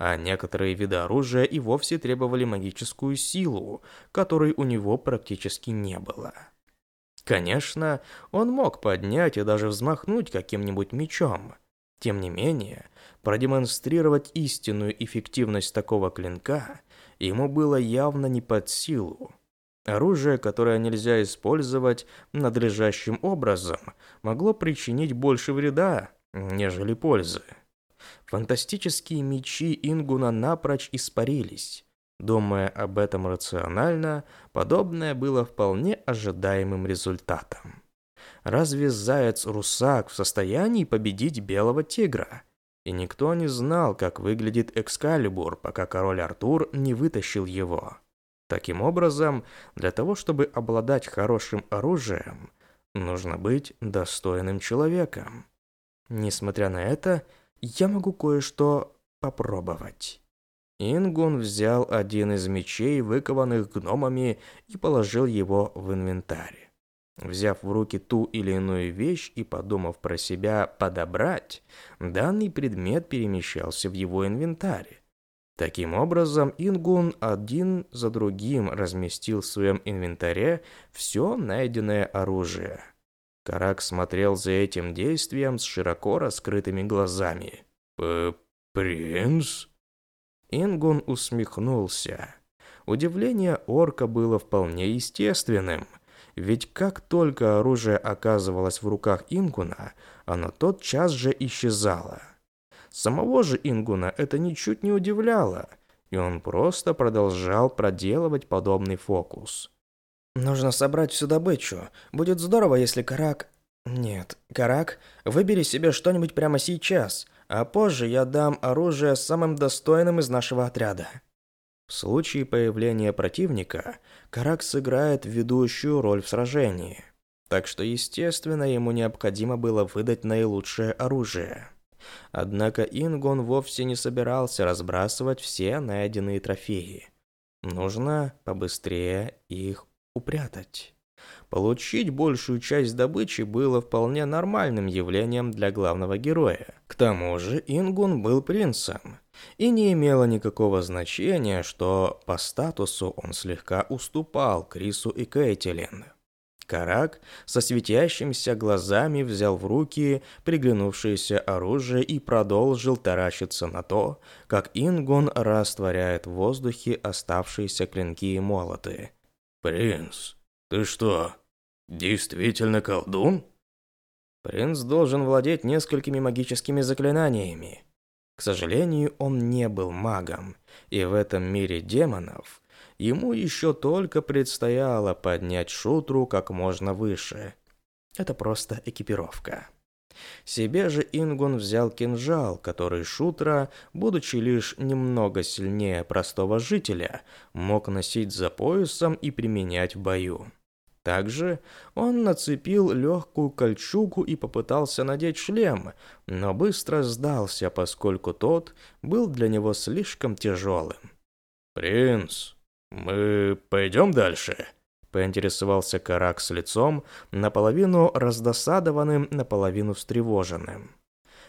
а некоторые виды оружия и вовсе требовали магическую силу, которой у него практически не было. Конечно, он мог поднять и даже взмахнуть каким-нибудь мечом. Тем не менее, продемонстрировать истинную эффективность такого клинка ему было явно не под силу. Оружие, которое нельзя использовать надлежащим образом, могло причинить больше вреда, нежели пользы. Фантастические мечи Ингуна напрочь испарились. Думая об этом рационально, подобное было вполне ожидаемым результатом. Разве заяц-русак в состоянии победить белого тигра? И никто не знал, как выглядит Экскалибур, пока король Артур не вытащил его. Таким образом, для того, чтобы обладать хорошим оружием, нужно быть достойным человеком. Несмотря на это, я могу кое-что попробовать». Ингун взял один из мечей, выкованных гномами, и положил его в инвентарь. Взяв в руки ту или иную вещь и подумав про себя подобрать, данный предмет перемещался в его инвентарь. Таким образом, Ингун один за другим разместил в своем инвентаре все найденное оружие – Карак смотрел за этим действием с широко раскрытыми глазами. «П «Принц?» Ингун усмехнулся. Удивление орка было вполне естественным, ведь как только оружие оказывалось в руках Ингуна, оно тотчас же исчезало. Самого же Ингуна это ничуть не удивляло, и он просто продолжал проделывать подобный фокус. Нужно собрать всю добычу. Будет здорово, если Карак... Нет, Карак, выбери себе что-нибудь прямо сейчас, а позже я дам оружие самым достойным из нашего отряда. В случае появления противника, Карак сыграет ведущую роль в сражении. Так что, естественно, ему необходимо было выдать наилучшее оружие. Однако Ингон вовсе не собирался разбрасывать все найденные трофеи. Нужно побыстрее их упрятать. Получить большую часть добычи было вполне нормальным явлением для главного героя. К тому же Ингун был принцем, и не имело никакого значения, что по статусу он слегка уступал Крису и Кейтилин. Карак со светящимися глазами взял в руки приглянувшееся оружие и продолжил таращиться на то, как Ингон растворяет в воздухе оставшиеся клинки и молоты – «Принц, ты что, действительно колдун?» Принц должен владеть несколькими магическими заклинаниями. К сожалению, он не был магом, и в этом мире демонов ему еще только предстояло поднять шутру как можно выше. Это просто экипировка. Себе же Ингун взял кинжал, который Шутра, будучи лишь немного сильнее простого жителя, мог носить за поясом и применять в бою. Также он нацепил легкую кольчугу и попытался надеть шлем, но быстро сдался, поскольку тот был для него слишком тяжелым. «Принц, мы пойдем дальше?» поинтересовался Карак с лицом, наполовину раздосадованным, наполовину встревоженным.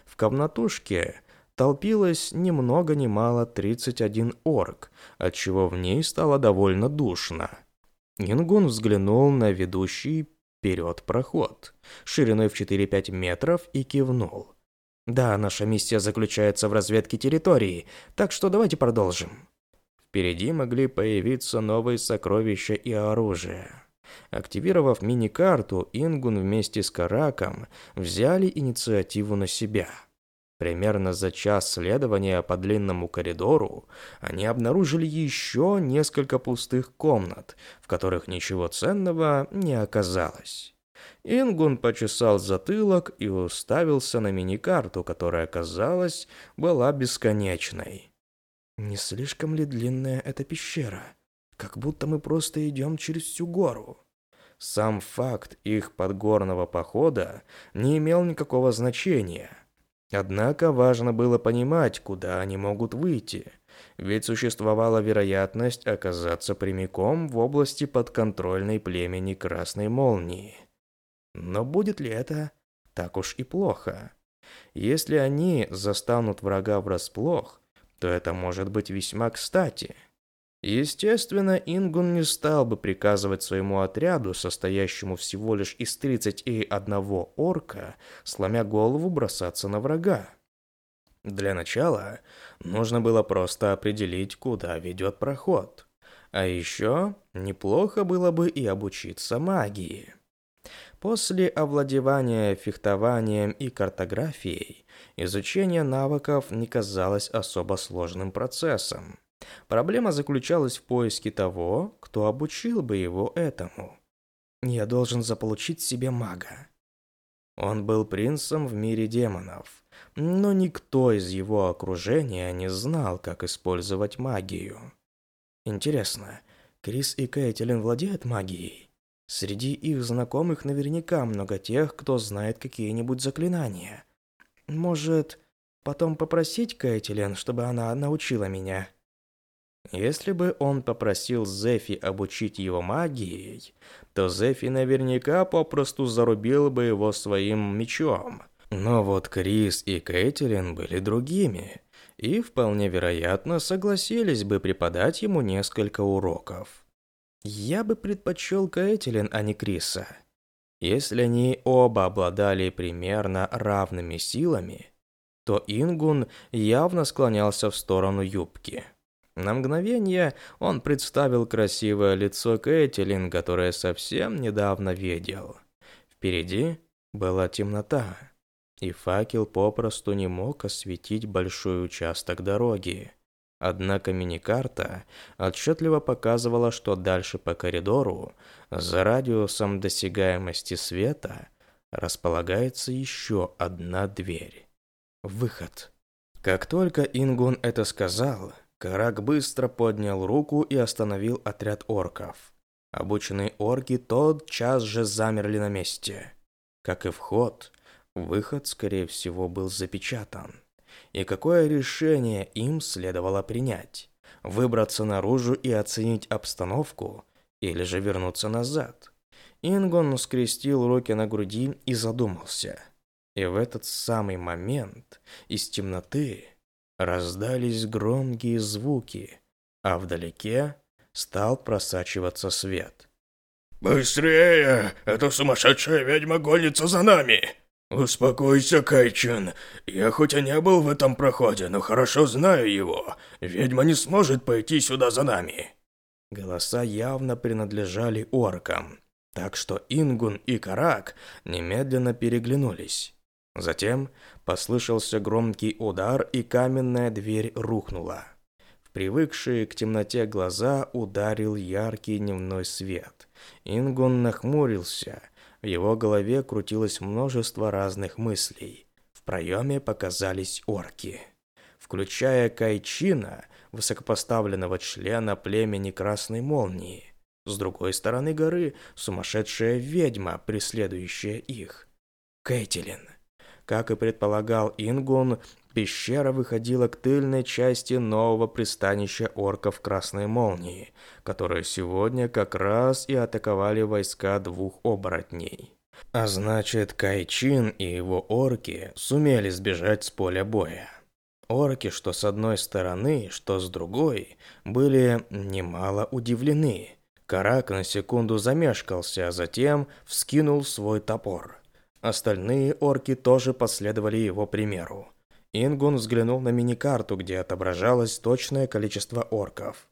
В комнатушке толпилось ни много ни мало 31 орк, отчего в ней стало довольно душно. Нингун взглянул на ведущий вперед проход, шириной в 4-5 метров, и кивнул. «Да, наша миссия заключается в разведке территории, так что давайте продолжим». Впереди могли появиться новые сокровища и оружие. Активировав мини-карту, Ингун вместе с Караком взяли инициативу на себя. Примерно за час следования по длинному коридору они обнаружили еще несколько пустых комнат, в которых ничего ценного не оказалось. Ингун почесал затылок и уставился на мини-карту, которая, казалось, была бесконечной. Не слишком ли длинная эта пещера? Как будто мы просто идем через всю гору. Сам факт их подгорного похода не имел никакого значения. Однако важно было понимать, куда они могут выйти, ведь существовала вероятность оказаться прямиком в области подконтрольной племени Красной Молнии. Но будет ли это так уж и плохо? Если они застанут врага врасплох, то это может быть весьма кстати. Естественно, Ингун не стал бы приказывать своему отряду, состоящему всего лишь из 31 орка, сломя голову бросаться на врага. Для начала нужно было просто определить, куда ведет проход. А еще неплохо было бы и обучиться магии. После овладевания фехтованием и картографией, изучение навыков не казалось особо сложным процессом. Проблема заключалась в поиске того, кто обучил бы его этому. «Я должен заполучить себе мага». Он был принцем в мире демонов, но никто из его окружения не знал, как использовать магию. Интересно, Крис и Кейтлин владеют магией? Среди их знакомых наверняка много тех, кто знает какие-нибудь заклинания. Может, потом попросить Кэтилен, чтобы она научила меня? Если бы он попросил Зефи обучить его магией, то Зефи наверняка попросту зарубил бы его своим мечом. Но вот Крис и Кэтилин были другими, и вполне вероятно согласились бы преподать ему несколько уроков. Я бы предпочел Кэтилин, а не Криса. Если они оба обладали примерно равными силами, то Ингун явно склонялся в сторону юбки. На мгновение он представил красивое лицо Кэтилин, которое совсем недавно видел. Впереди была темнота, и факел попросту не мог осветить большой участок дороги. Однако мини-карта отчетливо показывала, что дальше по коридору, за радиусом досягаемости света, располагается еще одна дверь. Выход. Как только Ингун это сказал, Карак быстро поднял руку и остановил отряд орков. Обученные орки тотчас же замерли на месте. Как и вход, выход, скорее всего, был запечатан и какое решение им следовало принять. Выбраться наружу и оценить обстановку, или же вернуться назад. Ингон скрестил руки на груди и задумался. И в этот самый момент из темноты раздались громкие звуки, а вдалеке стал просачиваться свет. «Быстрее! Эта сумасшедшая ведьма гонится за нами!» «Успокойся, Кайчен. Я хоть и не был в этом проходе, но хорошо знаю его. Ведьма не сможет пойти сюда за нами». Голоса явно принадлежали оркам, так что Ингун и Карак немедленно переглянулись. Затем послышался громкий удар, и каменная дверь рухнула. В привыкшие к темноте глаза ударил яркий дневной свет. Ингун нахмурился – в его голове крутилось множество разных мыслей. В проеме показались орки. Включая Кайчина, высокопоставленного члена племени Красной Молнии. С другой стороны горы сумасшедшая ведьма, преследующая их. Кейтилин. Как и предполагал Ингун, Пещера выходила к тыльной части нового пристанища орков Красной Молнии, которую сегодня как раз и атаковали войска двух оборотней. А значит, Кайчин и его орки сумели сбежать с поля боя. Орки, что с одной стороны, что с другой, были немало удивлены. Карак на секунду замешкался, а затем вскинул свой топор. Остальные орки тоже последовали его примеру. Ингун взглянул на мини-карту, где отображалось точное количество орков.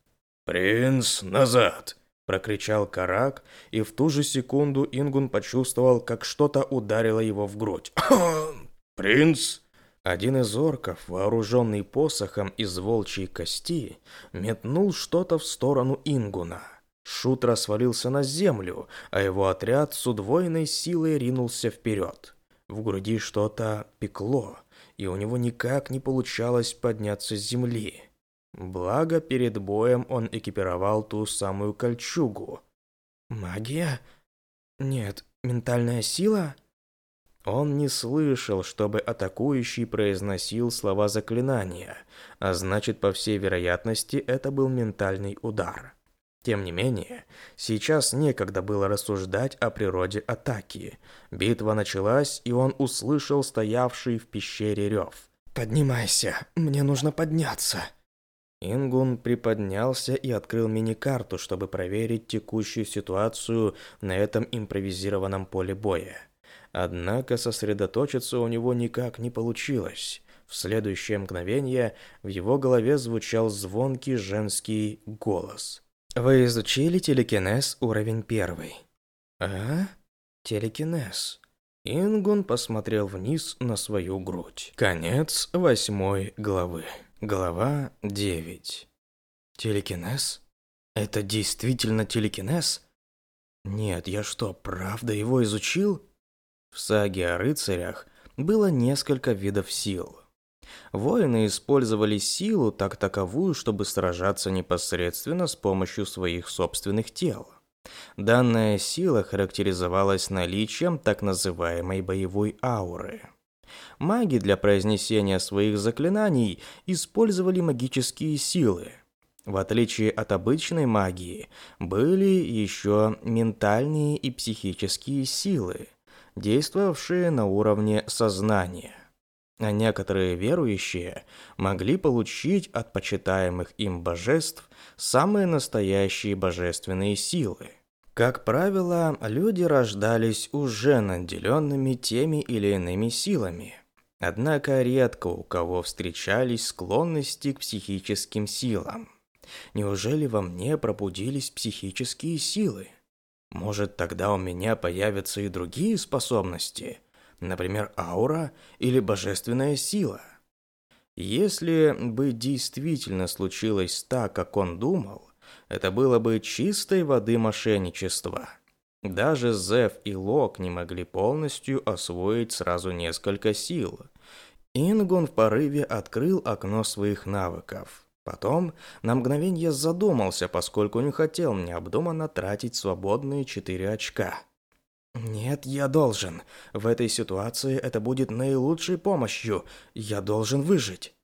«Принц, назад!» – прокричал Карак, и в ту же секунду Ингун почувствовал, как что-то ударило его в грудь. «Хм, «Принц!» Один из орков, вооруженный посохом из волчьей кости, метнул что-то в сторону Ингуна. Шут свалился на землю, а его отряд с удвоенной силой ринулся вперед. В груди что-то пекло, и у него никак не получалось подняться с земли. Благо, перед боем он экипировал ту самую кольчугу. Магия? Нет, ментальная сила? Он не слышал, чтобы атакующий произносил слова заклинания, а значит, по всей вероятности, это был ментальный удар. Тем не менее, сейчас некогда было рассуждать о природе атаки. Битва началась, и он услышал стоявший в пещере рев. «Поднимайся, мне нужно подняться!» Ингун приподнялся и открыл мини-карту, чтобы проверить текущую ситуацию на этом импровизированном поле боя. Однако сосредоточиться у него никак не получилось. В следующее мгновение в его голове звучал звонкий женский голос – вы изучили телекинез уровень первый. А? Телекинез. Ингун посмотрел вниз на свою грудь. Конец восьмой главы. Глава девять. Телекинез? Это действительно телекинез? Нет, я что, правда его изучил? В саге о рыцарях было несколько видов сил. Воины использовали силу так таковую, чтобы сражаться непосредственно с помощью своих собственных тел. Данная сила характеризовалась наличием так называемой боевой ауры. Маги для произнесения своих заклинаний использовали магические силы. В отличие от обычной магии, были еще ментальные и психические силы, действовавшие на уровне сознания а некоторые верующие могли получить от почитаемых им божеств самые настоящие божественные силы. Как правило, люди рождались уже наделенными теми или иными силами. Однако редко у кого встречались склонности к психическим силам. Неужели во мне пробудились психические силы? Может, тогда у меня появятся и другие способности – например, аура или божественная сила. Если бы действительно случилось так, как он думал, это было бы чистой воды мошенничество. Даже Зев и Лок не могли полностью освоить сразу несколько сил. Ингон в порыве открыл окно своих навыков. Потом на мгновение задумался, поскольку не хотел необдуманно тратить свободные четыре очка. Нет, я должен. В этой ситуации это будет наилучшей помощью. Я должен выжить.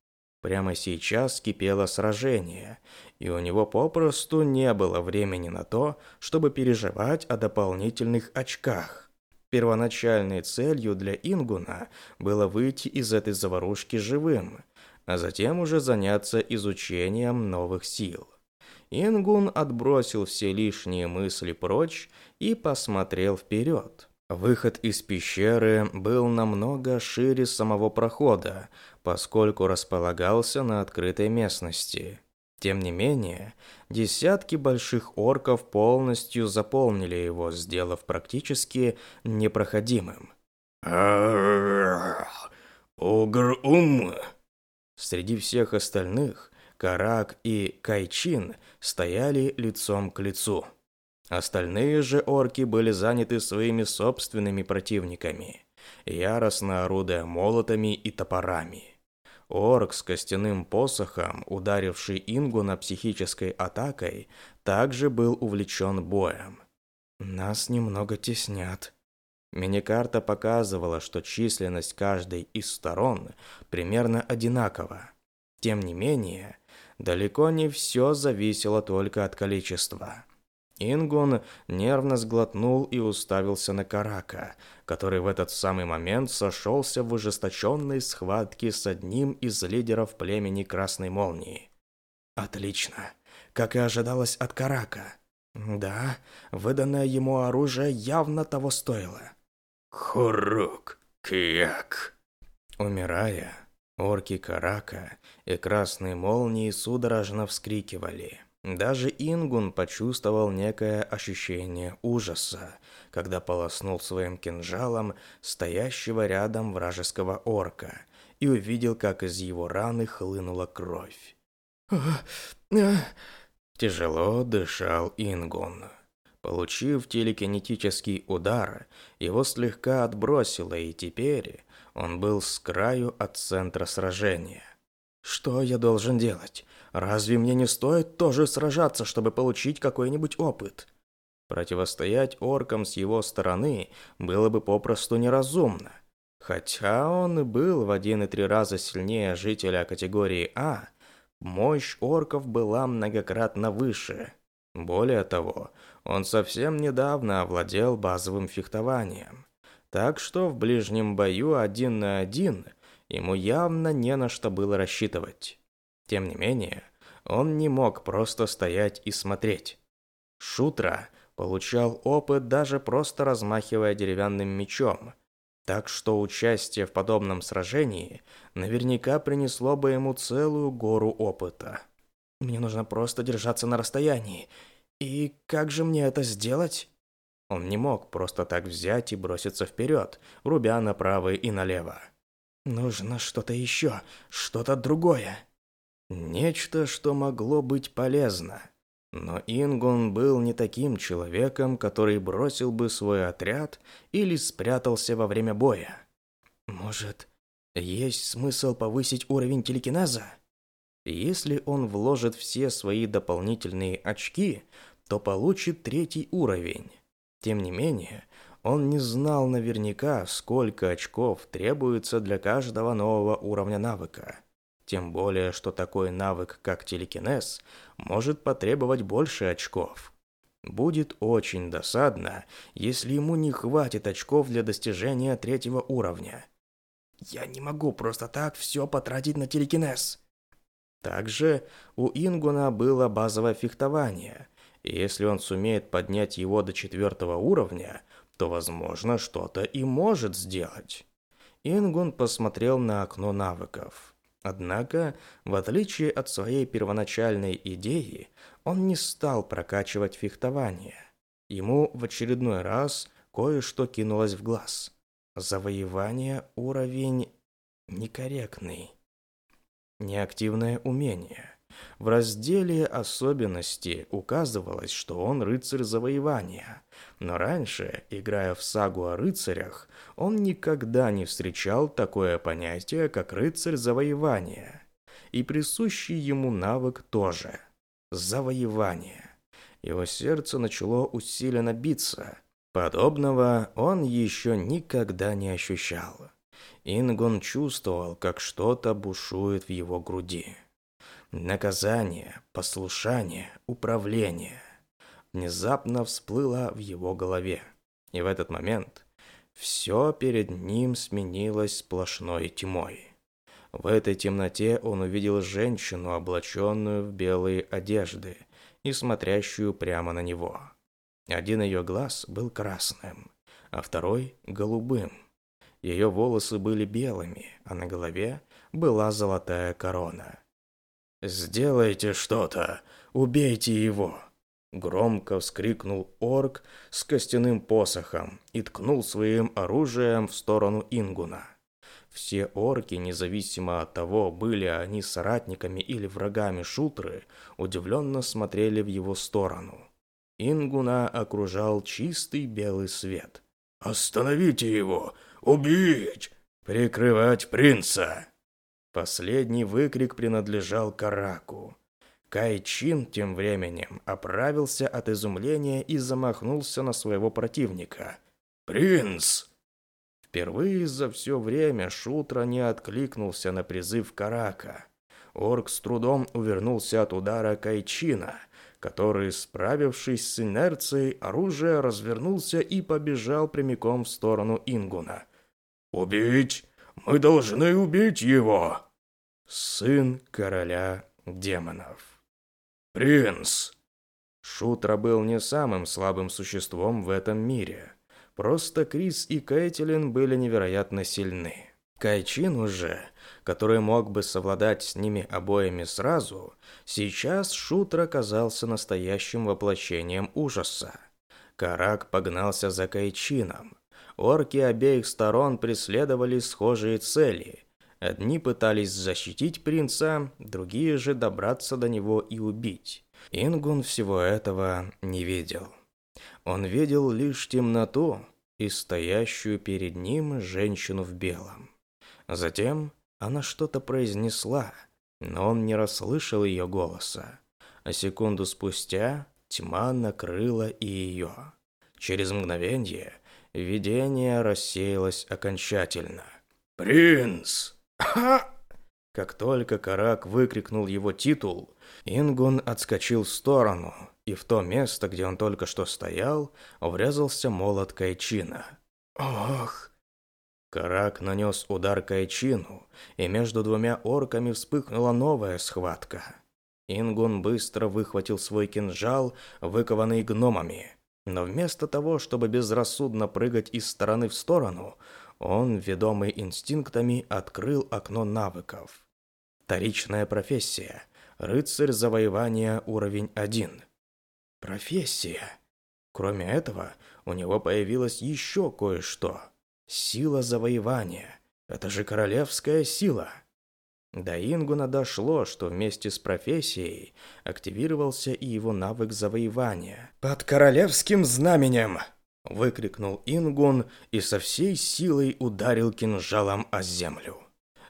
Прямо сейчас кипело сражение, и у него попросту не было времени на то, чтобы переживать о дополнительных очках. Первоначальной целью для Ингуна было выйти из этой заварушки живым, а затем уже заняться изучением новых сил. Ингун отбросил все лишние мысли прочь и посмотрел вперед. Выход из пещеры был намного шире самого прохода, поскольку располагался на открытой местности. Тем не менее, десятки больших орков полностью заполнили его, сделав практически непроходимым. Огр-ум! Среди всех остальных Карак и Кайчин стояли лицом к лицу. Остальные же орки были заняты своими собственными противниками, яростно орудуя молотами и топорами. Орк с костяным посохом, ударивший Ингуна психической атакой, также был увлечен боем. «Нас немного теснят». Миникарта показывала, что численность каждой из сторон примерно одинакова. Тем не менее, далеко не все зависело только от количества. Ингун нервно сглотнул и уставился на Карака, который в этот самый момент сошелся в ожесточенной схватке с одним из лидеров племени Красной Молнии. «Отлично. Как и ожидалось от Карака. Да, выданное ему оружие явно того стоило». «Хурук, кияк». Умирая, Орки Карака и красные молнии судорожно вскрикивали. Даже Ингун почувствовал некое ощущение ужаса, когда полоснул своим кинжалом стоящего рядом вражеского орка и увидел, как из его раны хлынула кровь. Тяжело дышал Ингун. Получив телекинетический удар, его слегка отбросило, и теперь он был с краю от центра сражения. Что я должен делать? Разве мне не стоит тоже сражаться, чтобы получить какой-нибудь опыт? Противостоять оркам с его стороны было бы попросту неразумно. Хотя он и был в 1,3 раза сильнее жителя категории А, мощь орков была многократно выше. Более того, он совсем недавно овладел базовым фехтованием. Так что в ближнем бою один на один ему явно не на что было рассчитывать. Тем не менее, он не мог просто стоять и смотреть. Шутра получал опыт даже просто размахивая деревянным мечом, так что участие в подобном сражении наверняка принесло бы ему целую гору опыта. Мне нужно просто держаться на расстоянии. И как же мне это сделать? Он не мог просто так взять и броситься вперед, рубя направо и налево. Нужно что-то еще, что-то другое. Нечто, что могло быть полезно. Но Ингун был не таким человеком, который бросил бы свой отряд или спрятался во время боя. Может, есть смысл повысить уровень телекинеза? Если он вложит все свои дополнительные очки, то получит третий уровень. Тем не менее, он не знал наверняка, сколько очков требуется для каждого нового уровня навыка. Тем более, что такой навык, как телекинез, может потребовать больше очков. Будет очень досадно, если ему не хватит очков для достижения третьего уровня. Я не могу просто так все потратить на телекинез. Также у Ингуна было базовое фехтование – и если он сумеет поднять его до четвертого уровня, то, возможно, что-то и может сделать. Ингун посмотрел на окно навыков. Однако, в отличие от своей первоначальной идеи, он не стал прокачивать фехтование. Ему в очередной раз кое-что кинулось в глаз. Завоевание уровень некорректный. Неактивное умение. В разделе «Особенности» указывалось, что он рыцарь завоевания. Но раньше, играя в сагу о рыцарях, он никогда не встречал такое понятие, как рыцарь завоевания. И присущий ему навык тоже – завоевание. Его сердце начало усиленно биться. Подобного он еще никогда не ощущал. Ингон чувствовал, как что-то бушует в его груди. Наказание, послушание, управление. Внезапно всплыло в его голове. И в этот момент все перед ним сменилось сплошной тьмой. В этой темноте он увидел женщину, облаченную в белые одежды и смотрящую прямо на него. Один ее глаз был красным, а второй – голубым. Ее волосы были белыми, а на голове была золотая корона – «Сделайте что-то! Убейте его!» Громко вскрикнул орк с костяным посохом и ткнул своим оружием в сторону Ингуна. Все орки, независимо от того, были они соратниками или врагами Шутры, удивленно смотрели в его сторону. Ингуна окружал чистый белый свет. «Остановите его! Убить! Прикрывать принца!» Последний выкрик принадлежал Караку. Кайчин тем временем оправился от изумления и замахнулся на своего противника. «Принц!» Впервые за все время Шутра не откликнулся на призыв Карака. Орк с трудом увернулся от удара Кайчина, который, справившись с инерцией оружие развернулся и побежал прямиком в сторону Ингуна. «Убить! Мы должны убить его!» Сын короля демонов. Принц! Шутра был не самым слабым существом в этом мире. Просто Крис и Кейтилин были невероятно сильны. Кайчин уже, который мог бы совладать с ними обоими сразу, сейчас Шутра оказался настоящим воплощением ужаса. Карак погнался за Кайчином. Орки обеих сторон преследовали схожие цели, Одни пытались защитить принца, другие же добраться до него и убить. Ингун всего этого не видел. Он видел лишь темноту и стоящую перед ним женщину в белом. Затем она что-то произнесла, но он не расслышал ее голоса. А секунду спустя тьма накрыла и ее. Через мгновение видение рассеялось окончательно. «Принц!» Как только Карак выкрикнул его титул, Ингун отскочил в сторону, и в то место, где он только что стоял, врезался молот Кайчина. Ох! Карак нанес удар Кайчину, и между двумя орками вспыхнула новая схватка. Ингун быстро выхватил свой кинжал, выкованный гномами. Но вместо того, чтобы безрассудно прыгать из стороны в сторону, он, ведомый инстинктами, открыл окно навыков. Вторичная профессия. Рыцарь завоевания уровень 1. Профессия. Кроме этого, у него появилось еще кое-что. Сила завоевания. Это же королевская сила. До Ингуна дошло, что вместе с профессией активировался и его навык завоевания. «Под королевским знаменем!» выкрикнул Ингон и со всей силой ударил кинжалом о землю.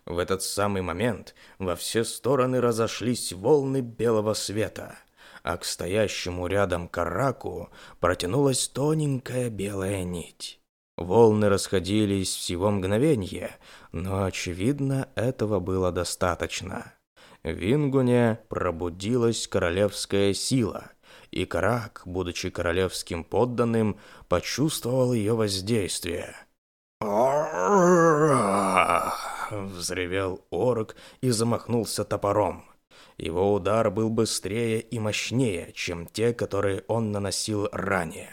В этот самый момент во все стороны разошлись волны белого света, а к стоящему рядом караку протянулась тоненькая белая нить. Волны расходились всего мгновенье, но, очевидно, этого было достаточно. В Ингуне пробудилась королевская сила, и Карак, будучи королевским подданным, почувствовал ее воздействие. Взревел орок и замахнулся топором. Его удар был быстрее и мощнее, чем те, которые он наносил ранее.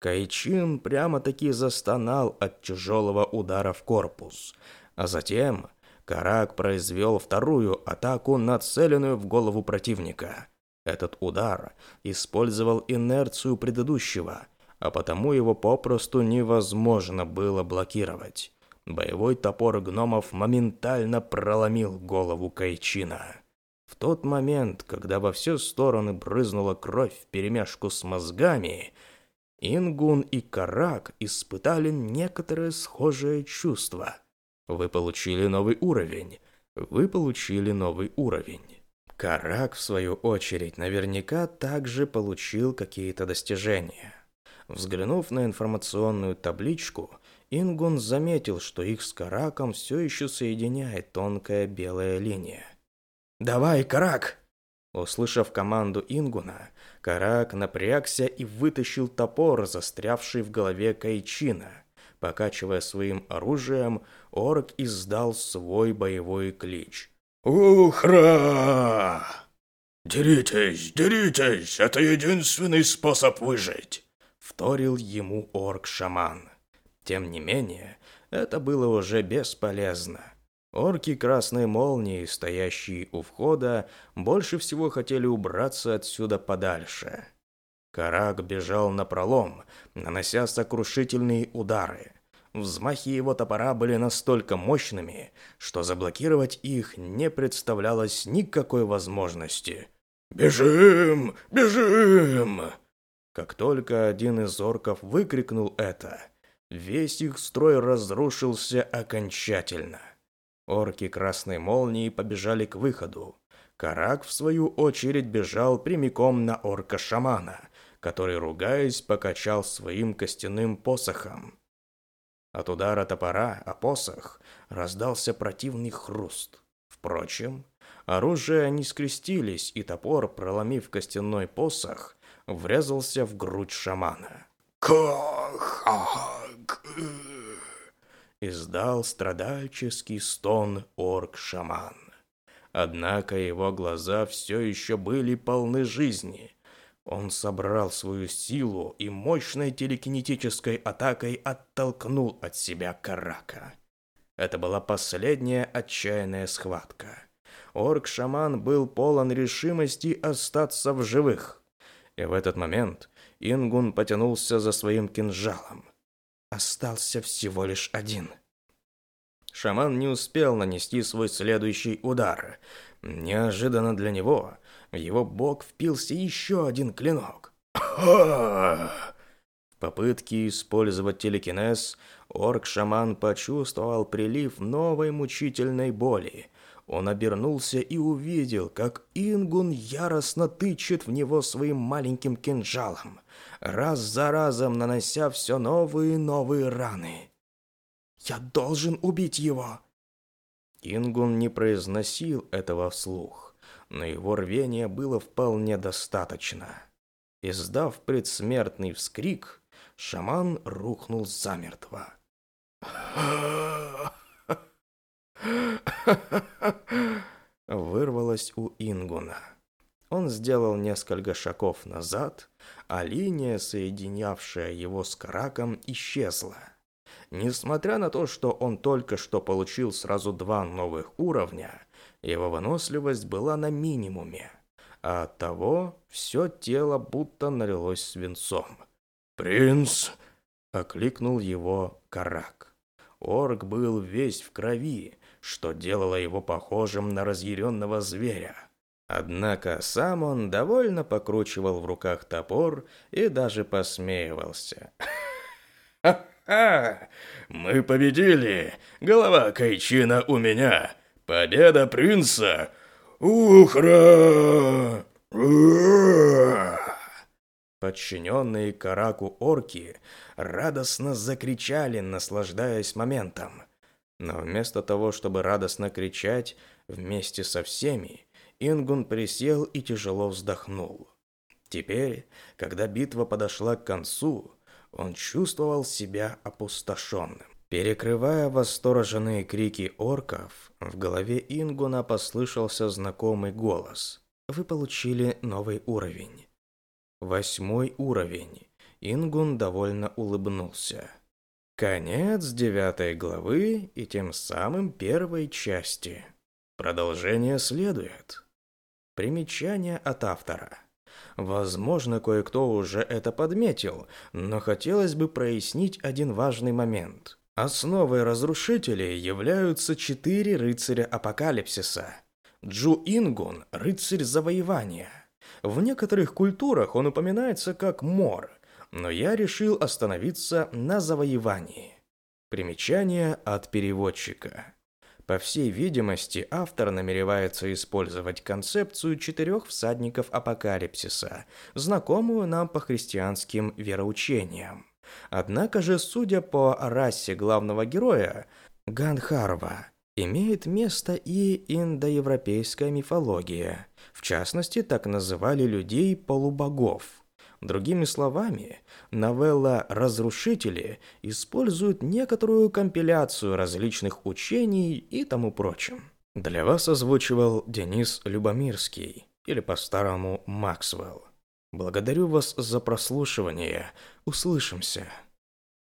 Кайчин прямо-таки застонал от тяжелого удара в корпус, а затем Карак произвел вторую атаку, нацеленную в голову противника. Этот удар использовал инерцию предыдущего, а потому его попросту невозможно было блокировать. Боевой топор гномов моментально проломил голову Кайчина. В тот момент, когда во все стороны брызнула кровь вперемешку с мозгами, Ингун и Карак испытали некоторое схожее чувство. Вы получили новый уровень. Вы получили новый уровень. Карак, в свою очередь, наверняка также получил какие-то достижения. Взглянув на информационную табличку, Ингун заметил, что их с Караком все еще соединяет тонкая белая линия. «Давай, Карак!» Услышав команду Ингуна, Карак напрягся и вытащил топор, застрявший в голове Кайчина. Покачивая своим оружием, орк издал свой боевой клич – «Ухра! Деритесь, деритесь, это единственный способ выжить!» — вторил ему орк-шаман. Тем не менее, это было уже бесполезно. Орки Красной Молнии, стоящие у входа, больше всего хотели убраться отсюда подальше. Карак бежал на пролом, нанося сокрушительные удары. Взмахи его топора были настолько мощными, что заблокировать их не представлялось никакой возможности. «Бежим! Бежим!» Как только один из орков выкрикнул это, весь их строй разрушился окончательно. Орки красной молнии побежали к выходу. Карак, в свою очередь, бежал прямиком на орка-шамана, который, ругаясь, покачал своим костяным посохом. От удара топора о посох раздался противный хруст. Впрочем, оружие они скрестились, и топор, проломив костяной посох, врезался в грудь шамана. «Кахак!» Издал страдальческий стон орк-шаман. Однако его глаза все еще были полны жизни, он собрал свою силу и мощной телекинетической атакой оттолкнул от себя Карака. Это была последняя отчаянная схватка. Орк-шаман был полон решимости остаться в живых. И в этот момент Ингун потянулся за своим кинжалом. Остался всего лишь один. Шаман не успел нанести свой следующий удар. Неожиданно для него в его бок впился еще один клинок. В попытке использовать телекинез орк-шаман почувствовал прилив новой мучительной боли. Он обернулся и увидел, как Ингун яростно тычет в него своим маленьким кинжалом, раз за разом нанося все новые и новые раны. «Я должен убить его!» Ингун не произносил этого вслух но его рвения было вполне достаточно. Издав предсмертный вскрик, шаман рухнул замертво. Вырвалось у Ингуна. Он сделал несколько шагов назад, а линия, соединявшая его с Караком, исчезла. Несмотря на то, что он только что получил сразу два новых уровня, его выносливость была на минимуме, а оттого все тело будто налилось свинцом. «Принц!» — окликнул его Карак. Орк был весь в крови, что делало его похожим на разъяренного зверя. Однако сам он довольно покручивал в руках топор и даже посмеивался. «Ха-ха! Мы победили! Голова Кайчина у меня! Победа принца! Ухра! Подчиненные Караку орки радостно закричали, наслаждаясь моментом. Но вместо того, чтобы радостно кричать вместе со всеми, Ингун присел и тяжело вздохнул. Теперь, когда битва подошла к концу, он чувствовал себя опустошенным. Перекрывая восторженные крики орков, в голове Ингуна послышался знакомый голос. Вы получили новый уровень. Восьмой уровень. Ингун довольно улыбнулся. Конец девятой главы и тем самым первой части. Продолжение следует. Примечание от автора. Возможно, кое-кто уже это подметил, но хотелось бы прояснить один важный момент – Основой разрушителей являются четыре рыцаря апокалипсиса. Джу Ингун – рыцарь завоевания. В некоторых культурах он упоминается как Мор, но я решил остановиться на завоевании. Примечание от переводчика. По всей видимости, автор намеревается использовать концепцию четырех всадников апокалипсиса, знакомую нам по христианским вероучениям. Однако же, судя по расе главного героя, Ганхарва, имеет место и индоевропейская мифология. В частности, так называли людей полубогов – Другими словами, новелла «Разрушители» использует некоторую компиляцию различных учений и тому прочим. Для вас озвучивал Денис Любомирский, или по-старому Максвелл. Благодарю вас за прослушивание. Услышимся.